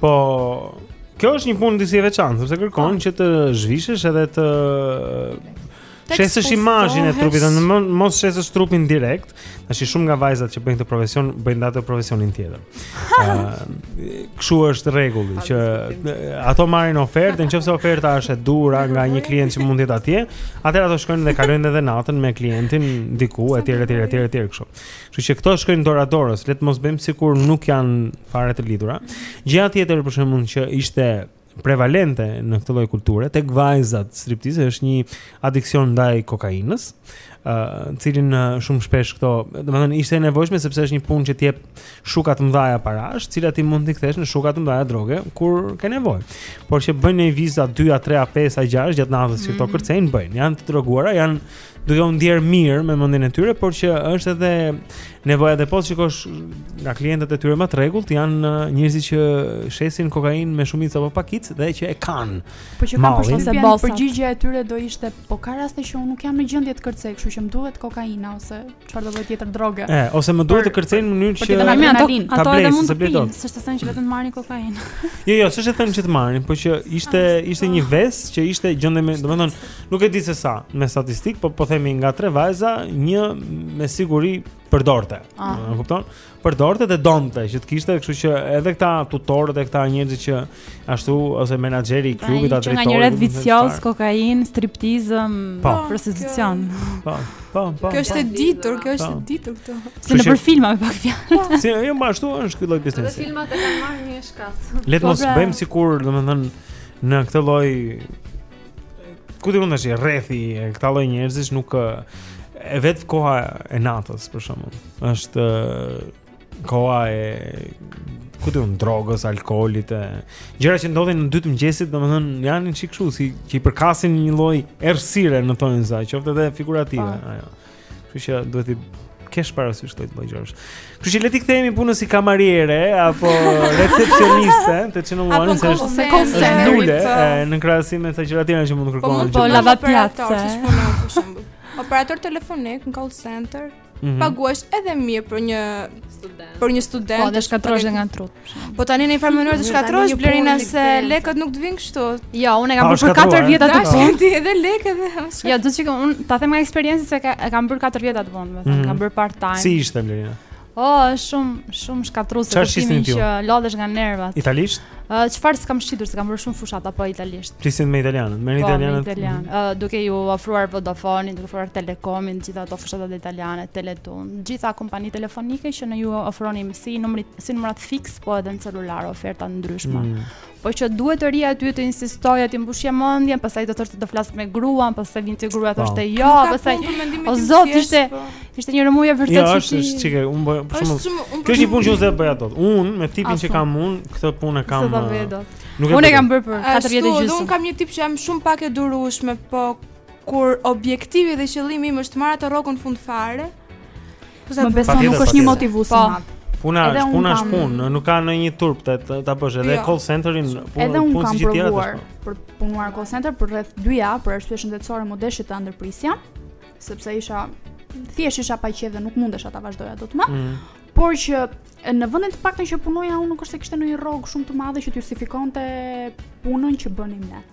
Po Kjo është një punë disi e veçantë, sepse kërkon po. që të zhvishesh edhe të shesësh imazhin e trupit, në mos shesësh trupin direkt. Tash shumë nga vajzat që bëjnë këtë profesion, bëjnë atë profesionin tjetër. Ëh, kshu është rregulli që ato marrin ofertë, nëse oferta është e duhura nga një klient që mund të jetë atje, atëherë ato shkojnë dhe kalojnë edhe natën me klientin diku etj etj etj etj kështu. Kështu që këto shkojnë dora dorës, le të mos bëjmë sikur nuk janë fare të lidhura. Gjëja tjetër për shembull që ishte prevalente në këtë lloj kulture tek vajzat striptize është një adiksion ndaj kokainës, ë, uh, të cilin uh, shumë shpesh këto, domethënë ishte e nevojshme sepse është një punë që të jep shuka të mëdha parash, të cilat ti mund t'i kthesh në shuka të mëdha droge kur ke nevojë. Por që bëjnë një vizë 2, 3, 5, 6 gjatë natës që këto mhm. kërcejnë, bëjnë, janë të droguara, janë duke u ndier mirë me mendjen e tyre, por që është edhe nevoja dhe po të shikosh nga klientët e tyre më të rregullt janë uh, njerëzit që shesin kokainë me shumicë apo pakicë dhe që e kanë. Po që kam përshtypjen përgjigja e tyre do ishte po ka raste që unë nuk jam në gjendje të kërcej, kështu që më duhet kokaina ose Çfarëdo tjetër droge? E, ose më duhet të kërcej në mënyrë që ta blej, ato edhe mund të pinë, s'është thënë që vetëm të marrin kokainë. Jo, jo, s'është thënë që të marrin, por që ishte ah, ishte një ves që ishte gjendë me, domethënë, nuk e di se sa me statistikë, po po themi nga tre vajza, një me siguri përdorte. Ah. E kupton? përdorte dhe donte që të kishte, kështu që edhe këta tutorët dhe këta njerëzit që ashtu ose menaxheri i klubit atë drejtori. Ah, një rreth vicioz, kokainë, striptizëm, po. prostitucion. Po, po, po. Kjo është e ditur, kjo është e ditur këtu. Si nëpër filma me pak fjalë. Si jo më ashtu është ky lloj biznesi. Edhe filmat e kanë marrë një shkas. Le të mos bëjmë sikur, domethënë, në këtë lloj Ku ti mund të shih rrethi këta lloj njerëzish nuk e di vetë koha e natës për shembull. Është koha e, ku di unë, drogës, alkoolit e gjëra që ndodhin në dy të mëngjesit, domethënë janë një çik kështu si që i përkasin një lloj errësire në thonjëza, qoftë edhe figurative, ajo. Kështu që duhet t'i kesh parasysh këto lloj gjërash. Kështu që le t'i kthehemi punës si kamariere apo recepcioniste, të çon uanin se është se konse nule në krahasim me sa gjëra tjera që mund të kërkojmë. Po, po lavapjatës, siç punon për shembull. Operator telefonik në call center. Mm -hmm. Paguhesh edhe mirë për një student. Për një student. Po, dhe shkatërrohesh nga trutë. Po tani në një farë mënyre do shkatërrohesh Blerina se lekët nuk të vijnë kështu. Jo, unë kam bërë për 4 vjet atë punë. Ti edhe lekë dhe. Jo, do të thosha unë ta them nga eksperienca se ka, kam bërë 4 vjet atë punë, vetëm mm -hmm. kam bërë part time. Si ishte Blerina? Oh, është shumë shumë shkatërruese në kuptimin që lodhesh nga nervat. Italisht? Uh, Çfarë s'kam shitur, se kam bërë shumë fushata, po italisht? Flisje me italianët, me po, italianët? Po, me italianët. Mm -hmm. uh, duke ju ofruar Vodafone, duke ofruar Telekomin, gjitha ato fushatat italiane, Teletun, gjitha kompani telefonike që ne ju ofronim si numrit si numrat fiks, po edhe në celular oferta të ndryshme. Mm. Po që duhet të rrije aty të insistoje t'ia mbushje mendjen, pastaj do thoshte do flas me gruan, pastaj vinte gruaja po. thoshte jo, pastaj o zot ishte po. ishte një rëmujë vërtet jo, që ti. është çike, unë për shembull. Kjo është një punë që unë s'e bëja dot. Un me tipin që kam un, këtë punë kam. Nuk e bëj dot. Unë e kam bërë për 4 vjet e gjysmë. Unë kam një tip që jam shumë pak e durueshme, po kur objektivi dhe qëllimi im është të marr atë rrogën fund fare, Më beson nuk është një motivues i madh. Puna është, puna është punë, nuk ka ndonjë turp të ta bësh edhe jo. call centerin punë edhe unë kam provuar për punuar call center për rreth 2 javë për arsye shëndetësore më deshi ta ndërprisja sepse isha thjesht isha pa qejf dhe nuk mundesha ta vazhdoja dot më. Mm. Por që në vendin të paktën që punoja unë nuk është se kishte ndonjë rrogë shumë të madhe që të justifikonte punën që bënim ne.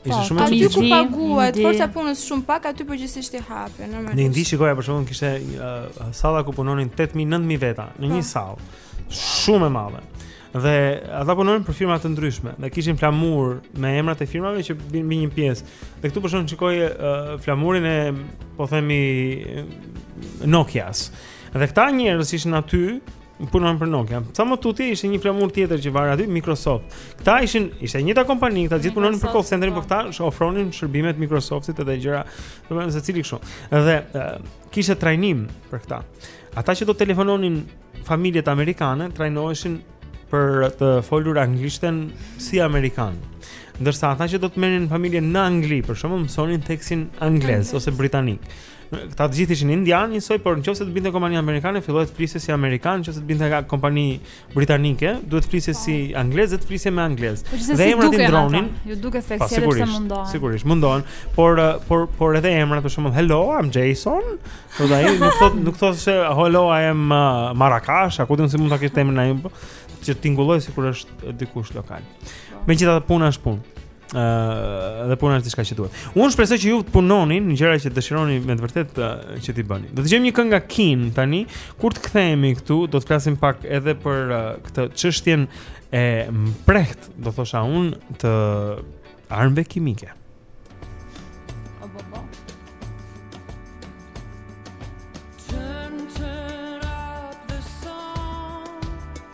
Po, ishte shumë çudi. Aty ku paguhet, forca e punës shumë pak, aty përgjithsisht i hapin, normalisht. Në Indi shikoja për shembull kishte uh, salla ku punonin 8000 9000 veta në një po. sallë. Shumë e madhe. Dhe ata punonin për firma të ndryshme, dhe kishin flamur me emrat e firmave që bin mbi një pjesë. Dhe këtu për shembull shikoj uh, flamurin e po themi Nokia-s. Dhe këta njerëz ishin aty Punonin për Nokia. Sa më tutje ishte një flamur tjetër që varej aty, Microsoft. Këta ishin, ishte e njëjta kompani, këta gjithë punonin për call centerin, por këta po. ofronin shërbimet Microsoftit edhe gjëra, domethënë secili kështu. Dhe kishte trajnim për këta. Ata që do të telefononin familjet amerikane, trajnoheshin për të folur anglishten si amerikan. Ndërsa ata që do të merrnin familje në Angli, për shembull, mësonin theksin anglez ose britanik. Këta të gjithë ishin indianë njësoj, por nëse të binte kompania amerikane, filloje të flisje si amerikan, nëse të binte nga kompani britanike, duhet të flisje si po. anglez, të flisje me anglezë. Po, dhe emrat i ndërronin. Ju duket se po, sjellë pse mundohen. Sigurisht, mundohen, por eh, por por edhe emrat për shembull, hello, I'm Jason. Do të ai nuk thotë nuk thotë se hello, I am eh, Marrakesh, apo di unë si mund ta ketë emrin ai që të tingëllojë sikur është dikush lokal. Megjithatë puna është punë. ë uh, dhe puna është diçka që duhet. Unë shpresoj që ju të punoni në gjëra që dëshironi me të vërtetë uh, që t'i bëni. Do të dëgjojmë një këngë nga Keane tani, kur të kthehemi këtu do të flasim pak edhe për uh, këtë çështjen e mprehtë, do thosha unë të armëve kimike.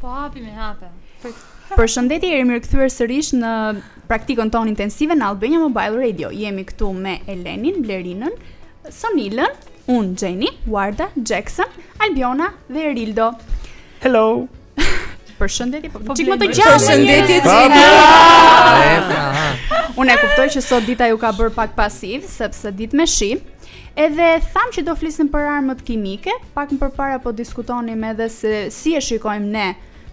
Po hapi me hape. Përshëndetje, jemi rikthyer sërish në praktikën tonë intensive në Albania Mobile Radio. Jemi këtu me Elenin, Blerinën, Sonilën, unë Jenny, Warda, Jackson, Albiona dhe Erildo. Hello. Përshëndetje, po, po çik më të gjallë. Përshëndetje Jenny. Unë e kuptoj që sot dita ju ka bërë pak pasiv sepse ditë me shi. Edhe thamë që do flisnim për armët kimike, pak më përpara po diskutonim edhe se si e shikojmë ne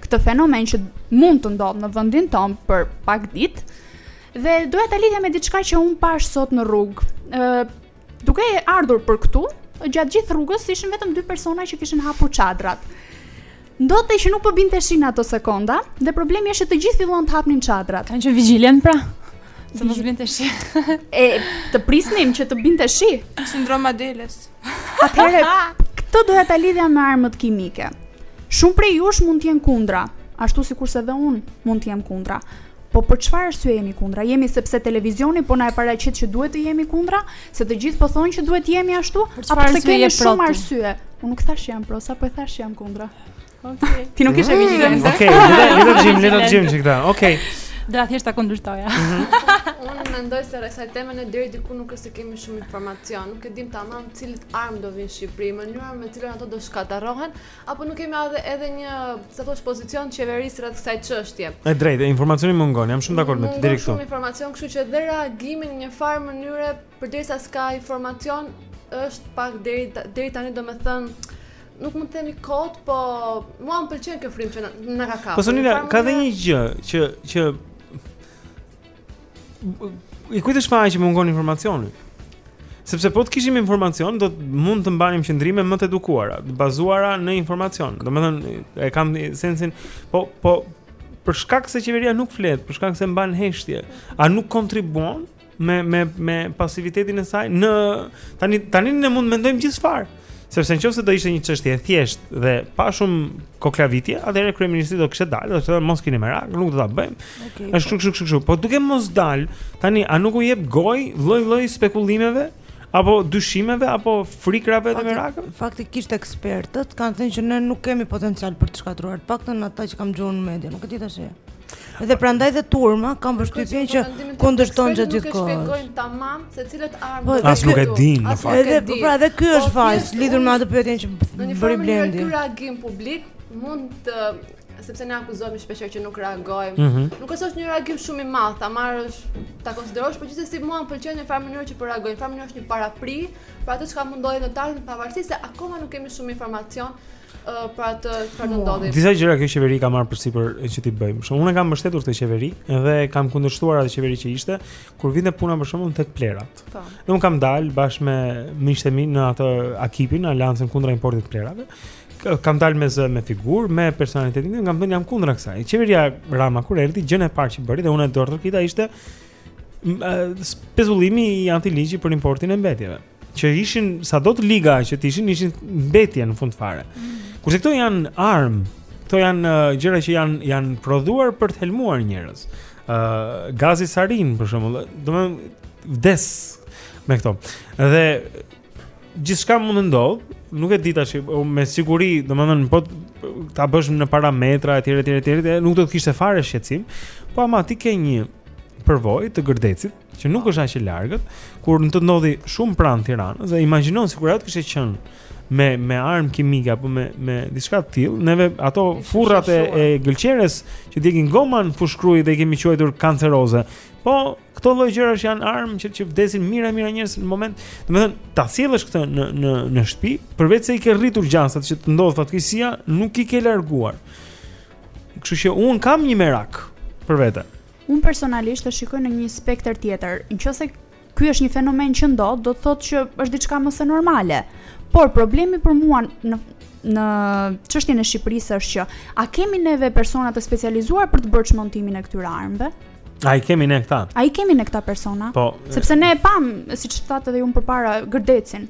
këtë fenomen që mund të ndodhë në vëndin tonë për pak ditë, dhe doja ta lidhja me diçka që unë pashë sot në rrugë. Duke ardhur për këtu, gjatë gjithë rrugës ishin vetëm dy persona që kishin hapur çadrat. Ndodhte që nuk po binte shi në ato sekonda dhe problemi është që të gjithë filluan të hapnin çadrat. Kanë qenë vigjilentë pra. Se mos binte shi. E të prisnim që të binte shi. Sindroma e deles. Atëherë këtë doja ta lidhja me armët kimike. Shumë prej jush mund të jenë kundra, ashtu sikurse dhe unë mund të jem kundra. Po për çfarë arsye jemi kundra? Jemi sepse televizioni po na e paraqet që duhet të jemi kundra, se të gjithë po thonë që duhet të jemi ashtu, apo se kemi shumë arsye? Unë nuk thashë jam pro, sa po e thashë jam kundra. Okej. Ti nuk ishe mm, vigjilent. Okej, le të dëgjojmë, le të dëgjojmë çik ta. Okej. Doja thjesht ta kundërshtoja. Mhm. Unë mendoj se rreth kësaj teme ne deri diku nuk është se kemi shumë informacion, nuk e dimë tamam cilat armë do vijnë në Shqipëri, mënyra me të cilën ato do shkatarrohen, Apo nuk kemi edhe edhe një, si ta thosh, pozicion të qeverisë rreth kësaj çështjeje. E drejtë, informacioni mungon, jam shumë dakord me ty deri këtu. Shumë informacion, kështu që dhe reagimi në një farë mënyre përderisa s'ka informacion është pak deri deri tani domethën nuk mund të themi kot, po mua më pëlqen kjo frymë që na ka kapur. Po Sonila, ka dhe një gjë që që I kujt është faji që mungon informacioni Sepse po të kishim informacion Do të mund të mbanim qëndrime më të edukuara Të bazuara në informacion Domethënë e kam sensin Po, po për shkak se qeveria nuk flet Për shkak se mban heshtje A nuk kontribuon me, me, me pasivitetin e saj në, tani, tani ne mund të mendojmë gjithçfarë Sepse në qoftë se do ishte një çështje e thjeshtë dhe pa shumë koklavitje, atëherë kryeministri do kishte dalë do thoshte mos kini merak, nuk do ta bëjmë. Okay. Është kështu kështu kështu, po duke mos dalë, tani a nuk u jep gojë lloj-lloj spekulimeve? apo dyshimeve apo frikërave dhe merakeve? Faktikisht ekspertët kanë thënë që ne nuk kemi potencial për t'i shkatërruar. Të paktën ato që kam dëgjuar në media, nuk e di tash. Dhe prandaj dhe turma kam përshtypjen që po kundërshton gjatë gjithë kohës. Nuk e shpjegojnë tamam se cilat armë. Po, as nuk e dinë në fakt. Edhe po pra, edhe kjo është po, pak a shumë lidhur me atë pyetjen që bëri Blendi. Ky reagim publik mund të sepse ne akuzohemi shpesh që nuk reagojmë. Mm -hmm. Nuk është një reagim shumë i madh, ta marrësh, ta konsiderosh, por gjithsesi mua më pëlqen në njëfarë mënyre që po reagojmë. Njëfarë mënyre është një paraprirje për atë çka mund të ndodhë ndërkohë pavarësisht se akoma nuk kemi shumë informacion për atë çfarë do ndodhë. Disa gjëra kjo qeveri ka marrë përsipër që t'i bëjë. Shumë unë kam mbështetur këtë qeveri dhe kam kundërshtuar atë qeveri që ishte kur vinte puna për shembull tek plehrat. Po. Dhe unë kam dalë bashkë me miqtë e mi në atë AKIP-in, aleancën kundra importit të plehrave. Kam dalë me zë, me figurë, me personalitetin tim, kam thënë jam kundra kësaj. Qeveria Rama kur erdhi, gjënë e parë që bëri dhe unë e duartrokita ishte pezullimi i atij ligji për importin e mbetjeve. që ishin sado të liga që të ishin ishin mbetje në fund fare. Mm. Kurse këto janë armë, këto janë uh, gjëra që janë janë prodhuar për të helmuar njerëz. ë uh, gazi sarin për shembull, domethënë vdes me këto. Dhe gjithçka mund të ndodhë, nuk e di tash me siguri, domethënë po ta bësh në parametra etj etj etj, nuk do të kishte fare shqetësim, po ama ti ke një përvojë të Gërdecit që nuk është aq e largët, kur të ndodhi shumë pranë Tiranës, dhe imagjinon sikur ajo të kishte qenë me me armë kimike apo me me diçka të tillë, neve ato furrat e, e gëlqeres që djegin goma në Fushë-Krujë dhe i kemi quajtur kanceroze. Po, këto lloj gjërash janë armë që që vdesin mijëra mijëra njerëz në moment. Domethënë, ta sjellësh këtë në në në shtëpi, përveç se i ke rritur gjasat që të ndodhë fatkeqësia, nuk i ke larguar. Kështu që unë kam një merak për vete. Unë personalisht e shikoj në një spektër tjetër. Nëse ky është një fenomen që ndodh, do të thotë që është diçka më se normale. Por problemi për mua në në çështjen e Shqipërisë është që a kemi neve persona të specializuar për të bërë çmontimin e këtyre armëve? A i kemi ne këta? A i kemi ne këta persona? Po. Sepse ne e pamë, siç thatë edhe ju më përpara, Gërdecin.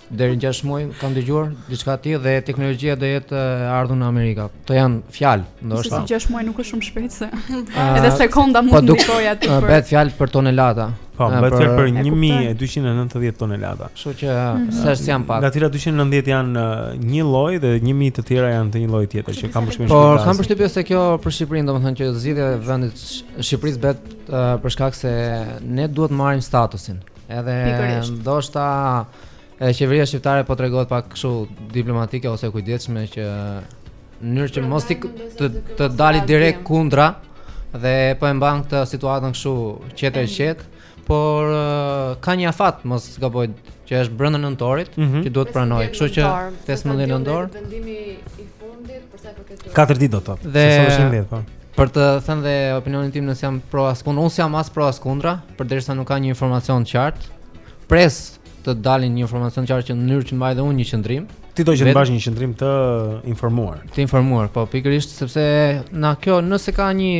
Deri në 6 muaj kam dëgjuar diçka të tillë dhe teknologjia do jetë e ardhur nga Amerika. Kto janë fjalë, ndoshta. Si 6 muaj nuk është shumë shpejt se. Edhe sekonda mund po të ndikojë aty. Po bëhet fjalë për tonelata. Po, bëhet fjalë për 1290 tonelata. Kështu që mhm. s'janë pak. Nga të cilat 290 janë një lloj dhe 1000 të tjera janë të një lloji tjetër që kam përshtypjen. Po, kam përshtypjen se kjo për Shqipërinë, domethënë që zgjidhja e vendit Shqipërisë bëhet për shkak se ne duhet të marrim statusin. Edhe ndoshta edhe qeveria shqiptare po tregohet pak kështu diplomatike ose kujdesshme që në mënyrë që mos të të dali direkt kundra dhe po e mban këtë situatën kështu qetë e qetë, por ka një afat mos gaboj që është brenda nëntorit mm -hmm. që duhet të pranojë. Kështu që 15 nëntor. Vendimi i fundit 4 ditë do të thotë. Dhe sot është 11, po. Për të thënë dhe opinionin tim nëse jam pro a kundër, unë s'jam as pro as kundra, përderisa nuk kam një informacion të qartë. Pres të dali një informacion i qartë që në mënyrë që të mbaj dhe unë një qëndrim. Ti do që të mbash një qëndrim të informuar. Të informuar, po pikërisht sepse na kjo nëse ka një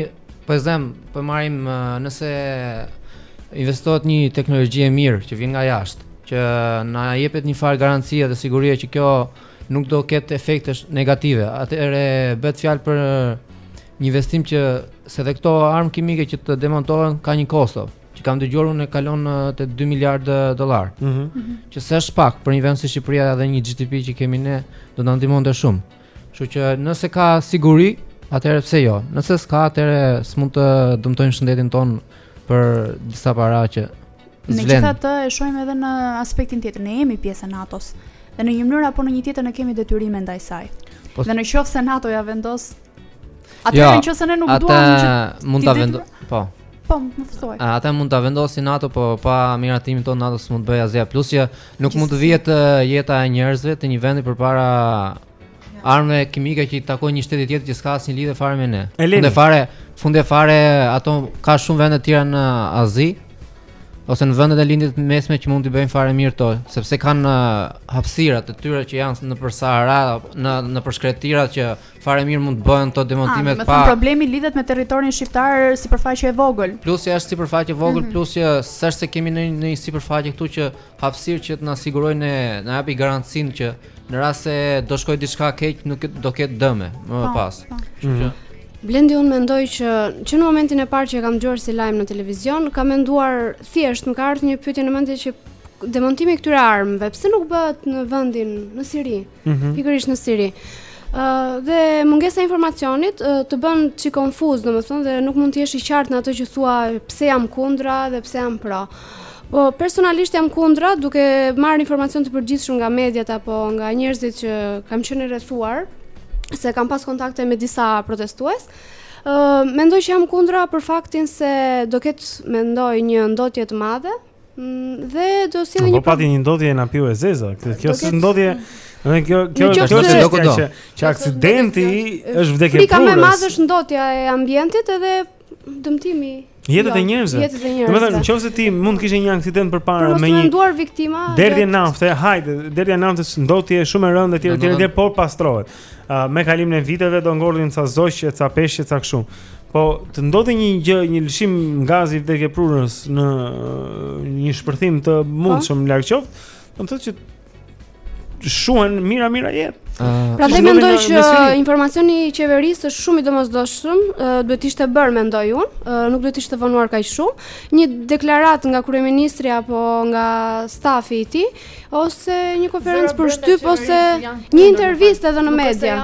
po e them, po marrim nëse investohet një teknologji e mirë që vjen nga jashtë, që na jepet një farë garancie dhe sigurie që kjo nuk do ketë efekte negative. Atëherë bëhet fjalë për një investim që se dhe këto armë kimike që të demontohen ka një kosto që kam dëgjuar unë kalon te 2 miliardë dollarë. Ëh. Mm -hmm. Që s'është pak për një vend si Shqipëria edhe një GDP që kemi ne do na ndihmonte shumë. Kështu që nëse ka siguri, atëherë pse jo? Nëse s'ka, atëherë s'mund të dëmtojmë shëndetin tonë për disa para që Megjithatë e shojmë edhe në aspektin tjetër, ne jemi pjesë e NATO-s, dhe në një mënyrë apo në një tjetër ne kemi detyrime ndaj saj. Po, dhe në qofë se NATO-ja vendos, atëherë jo, jo, në qofë se ne nuk duam që... Ata mund ta vendos, po. Po, më thuaj. Ata mund ta vendosi NATO, po pa miratimin tonë NATO s'mund të bëjë asgjë. Plus që nuk Gjithë. mund të vihet jeta e njerëzve të një vendi përpara armëve kimike që i takojnë një shteti tjetër që s'ka asnjë lidhje fare me ne. Fundi fare, fundi fare ato ka shumë vende të tjera në Azi ose në vendet e Lindjes së Mesme që mund t'i bëjnë fare mirë to, sepse kanë uh, hapësira të tyre që janë nëpër Sahara, në nëpër shkretëtira që fare mirë mund të bëhen to demontimet ah, pa. Domethënë problemi lidhet me territorin shqiptar sipërfaqe e vogël. Plus është sipërfaqe e vogël, mm -hmm. plus që s'është se kemi ne një sipërfaqe këtu që hapësirë që të na sigurojë ne, na japi garancinë që në rast se do shkojë diçka keq, nuk do ketë dëme më pas. Po. Kështu që mhm. Blendi unë mendoj që që në momentin e parë që e kam dëgjuar si lajm në televizion, kam menduar thjesht më ka ardhur një pyetje në mendje që demontimi i këtyre armëve pse nuk bëhet në vendin në Siri? Mhm. Pikërisht në Siri. Ë dhe mungesa e informacionit të bën çik konfuz, domethënë dhe nuk mund të jesh i qartë në atë që thua pse jam kundra dhe pse jam pro. Po personalisht jam kundra duke marrë informacion të përgjithshëm nga mediat apo nga njerëzit që kam qenë i rrethuar se kam pas kontakte me disa protestues. Ë mendoj që jam kundra për faktin se do ketë mendoj një ndotje të madhe Mm, dhe do të sjellë një problem. Po pati një ndotje na piu e zeza, kjo kjo është ndotje, dhe kjo kjo është ndotje do këdo. Që aksidenti është vdekjeprurës. Frika më e madhe është ndotja e ambientit edhe dëmtimi. Jetët e jo, njerëzve. Jetët e njerëzve. Domethënë, nëse ti mund të kishe një aksident përpara me një, dy viktima, derdhje nafte, hajde, derdhja e naftës ndotje shumë e rëndë etj etj, por pastrohet. uh, me kalimin e viteve do ngordhin ca zogj e ca peshq e ca kështu. Po të ndodhi një gjë, një lëshim gazi vdekjeprurës në një shpërthim të mundshëm po. larg qoftë, do të thotë që shuhen mijëra mijëra jetë. Uh, pra dhe mendoj që informacioni i qeverisë është shumë i domosdoshëm, uh, duhet të ishte bërë mendoj unë, uh, nuk duhet të ishte vonuar kaq shumë. Një deklaratë nga kryeministri apo nga stafi i tij, ose një konferencë për shtyp ose një intervistë edhe në media.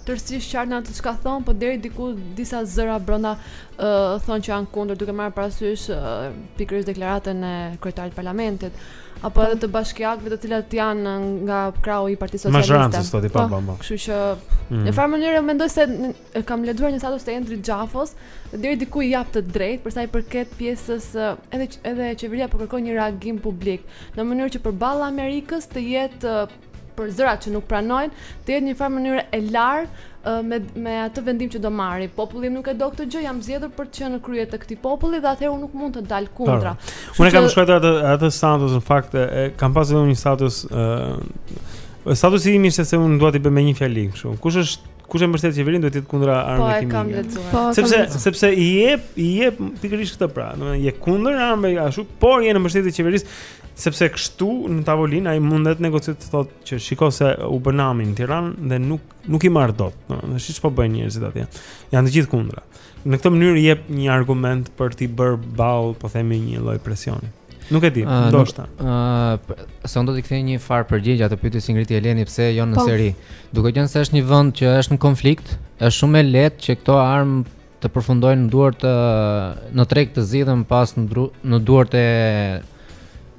Tërësisht qartë në atë çka thon, po deri diku disa zëra brenda uh, thon që janë kundër duke marrë parasysh uh, pikërisht deklaratën e kryetarit të parlamentit apo edhe të bashkiakëve të cilat janë nga krahu i Partisë Socialiste. Mazhorancës thotë pa po, bamba. Po, po. Kështu që mm. në njëfarë mënyre mendoj se E kam lexuar një status të Endrit Xhafos, deri diku i jap të drejtë për sa i përket pjesës edhe edhe qeveria po kërkon një reagim publik në mënyrë që përballë Amerikës të jetë për zërat që nuk pranojnë, të jetë një farë mënyrë e larë me me atë vendim që do marrë. Populli nuk e do këtë gjë, jam zgjedhur për të qenë në krye të këtij populli dhe atëherë unë nuk mund të dal kundra. Unë kam shkruar atë atë status në fakt e, e kam pasur një status ë uh, statusi im ishte se unë dua të bëj me një fjali kështu. Kush është Kush e mbështet qeverinë duhet të jetë kundra armëve kimike. Po, kam lexuar. Po, sepse sepse i jep i jep pikërisht këtë pra, domethënë je kundër armëve ashtu, por je në mbështetje të qeverisë sepse kështu në tavolinë ai mund të negociojë të thotë që shiko se u bë nami në Tiranë dhe nuk nuk i marr dot, domethënë siç po bëjnë njerëzit atje. Janë të gjithë kundra. Në këtë mënyrë i jep një argument për t'i bërë ballë, po themi një lloj presioni. Nuk e di, uh, ndoshta. Ëh, uh, se unë do t'i kthej një farë përgjigje asaj pyetjes që ngriti Eleni pse jo në po. Siri. Duke qenë se është një vend që është në konflikt, është shumë e lehtë që këto armë të përfundojnë në duart e në treg të zi dhe më pas në, dru, në duart e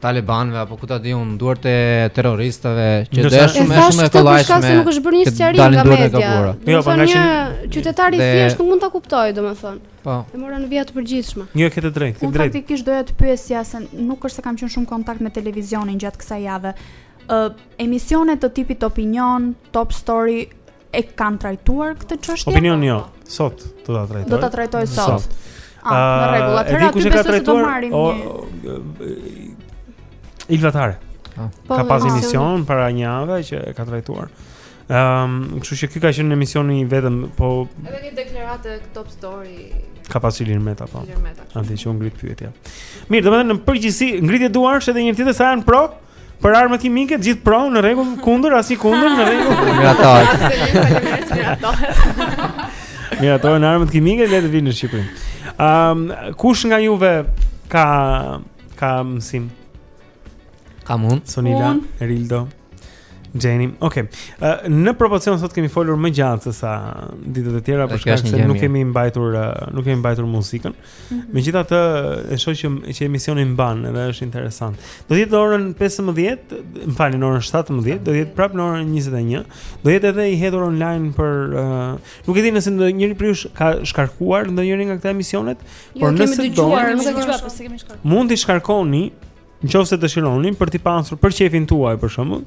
talibanëve apo ku ta di unë duart e terroristëve që dhe është shumë shumë e kollajshme. Është nuk është bërë një sqarim nga media. Jo, po nga qytetari i thjeshtë nuk mund ta kuptojë domethënë. Po. E mora në vija të përgjithshme. Jo, ke të drejtë, ke drejtë. Unë faktikisht doja të pyesja se nuk është se kam qenë shumë në kontakt me televizionin gjatë kësaj jave. Ë uh, emisione të tipit Opinion, Top Story e kanë trajtuar këtë çështje? Opinion jo, sot do ta trajtojë. Do ta trajtojë sot. sot. Ah, në rregull. Atëherë aty besoj se do marrim një. Ilva Tare. Ah. Po, ka pas emision para një jave që e ka trajtuar. Ehm, um, kështu që ky ka qenë emisioni i vetëm, po edhe një deklaratë Top Story. Ka pas Ilir Meta po. Ilir Meta. Andi që u ngrit pyetja. Mirë, domethënë në përgjithësi ngritje duarsh edhe një tjetër sa janë pro për armët kimike, gjithë pro në rregull, kundër, asnjë kundër në rregull. Miratohet. Miratohen armët kimike le të vijnë në Shqipëri. Ëm, um, kush nga juve ka ka mësim? Kam unë Sonila, unë. Erildo, Xheni, ok uh, Në proporcion sot kemi folur më gjatë sesa ditët e tjera për shkak se nuk kemi mbajtur, uh, nuk kemi mbajtur muzikën mm -hmm. Megjithatë e shoh që, që emisioni mban edhe është interesant Do jetë në orën 15, më falni në orën 17 Do jetë prapë në orën 21 Do jetë edhe i hedhur online për uh, Nuk e di nëse ndonjëri prej jush ka shkarkuar ndonjërin nga këta emisionet Jo, por nëse do, mund t'i shkarkoni në qoftë se dëshironi për t'i pasur për qejfin tuaj për shembull.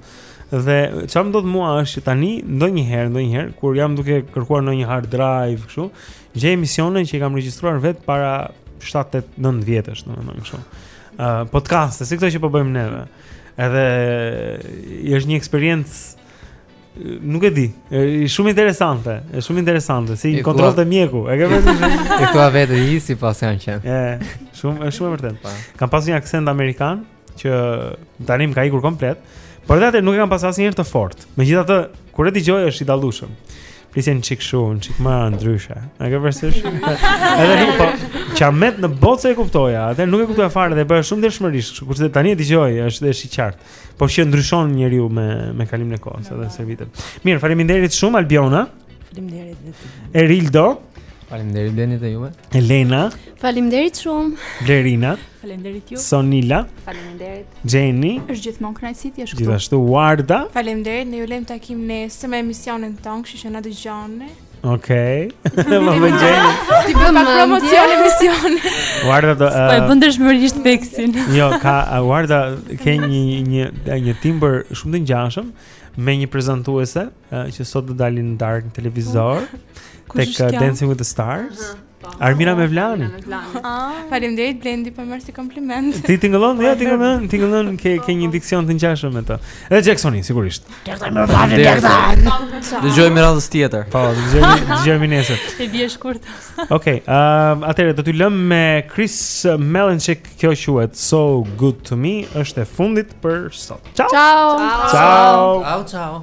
Dhe ça më ndodh mua është që tani ndonjëherë, ndonjëherë kur jam duke kërkuar ndonjë hard drive kështu, gjej emisione që i kam regjistruar vetë para 7-8-9 vjetësh, domethënë kështu. Ë uh, podcaste, si këto që po bëjmë neve. Edhe është një eksperiencë Nuk e di. Është shumë interesante. Është shumë interesante si një kontroll te mjeku. E ke vënë? E thua vetë si paskam qenë. Ë, shumë është shumë e vërtetë. Po. Kam pas një aksent amerikan që tani më ka ikur komplet. Por dhe atë nuk e kam pas asnjëherë të fortë. Megjithatë, kur e dëgjoj është i dallueshëm. Flisje një çikë shumë, një çikë më ndryshe A ke përse shumë? Edhe nuk po, ça, me thën të drejtën s' e kuptoja Edhe nuk e kuptoja fare dhe bëja shumë vetëdijshëm Kurse tani e dëgjoj, është dhe është i qartë Po se ndryshon njeriu me me kalimin e kohës edhe të viteve. Mirë, faleminderit shumë Albiona. Faleminderit dhe ty. Erildo. Faleminderit Deni dhe juve. Elena. Faleminderit shumë. Blerina. Faleminderit ju. Sonila. Faleminderit. Xheni. Është gjithmonë kënaqësi të jesh këtu. Gjithashtu Warda. Faleminderit, ne ju lëmë takim nesër me emisionin ton, kështu që na dëgjoni. Okej. Okay. Mirë, Xheni. Ti bën promocion emision. Warda do. Po e bën dëshmërisht tekstin. Jo, ka Warda ke një një një, një timbër shumë të ngjashëm me një prezantuese që sot do dali në darkë në televizor tek Dancing with the Stars. Uh -huh. Armina Mevlanin. Ah. Faleminderit Blendi po e marr si kompliment. Ti tingëllon, ja tingëllon, tingëllon ke ke një diksion të ngjashëm me të. Edhe Xheksoni sigurisht. Xhekson Mevlani. Dëgjohemi radhës tjetër. Po, dëgjohemi dëgjohemi nesër. T'i biem shkurt. Okej, ehm atëherë do t'ju lëm me Chris Malinchak, kjo quhet So Good to Me, është e fundit për sot. Ciao. Ciao. Ciao. Ciao.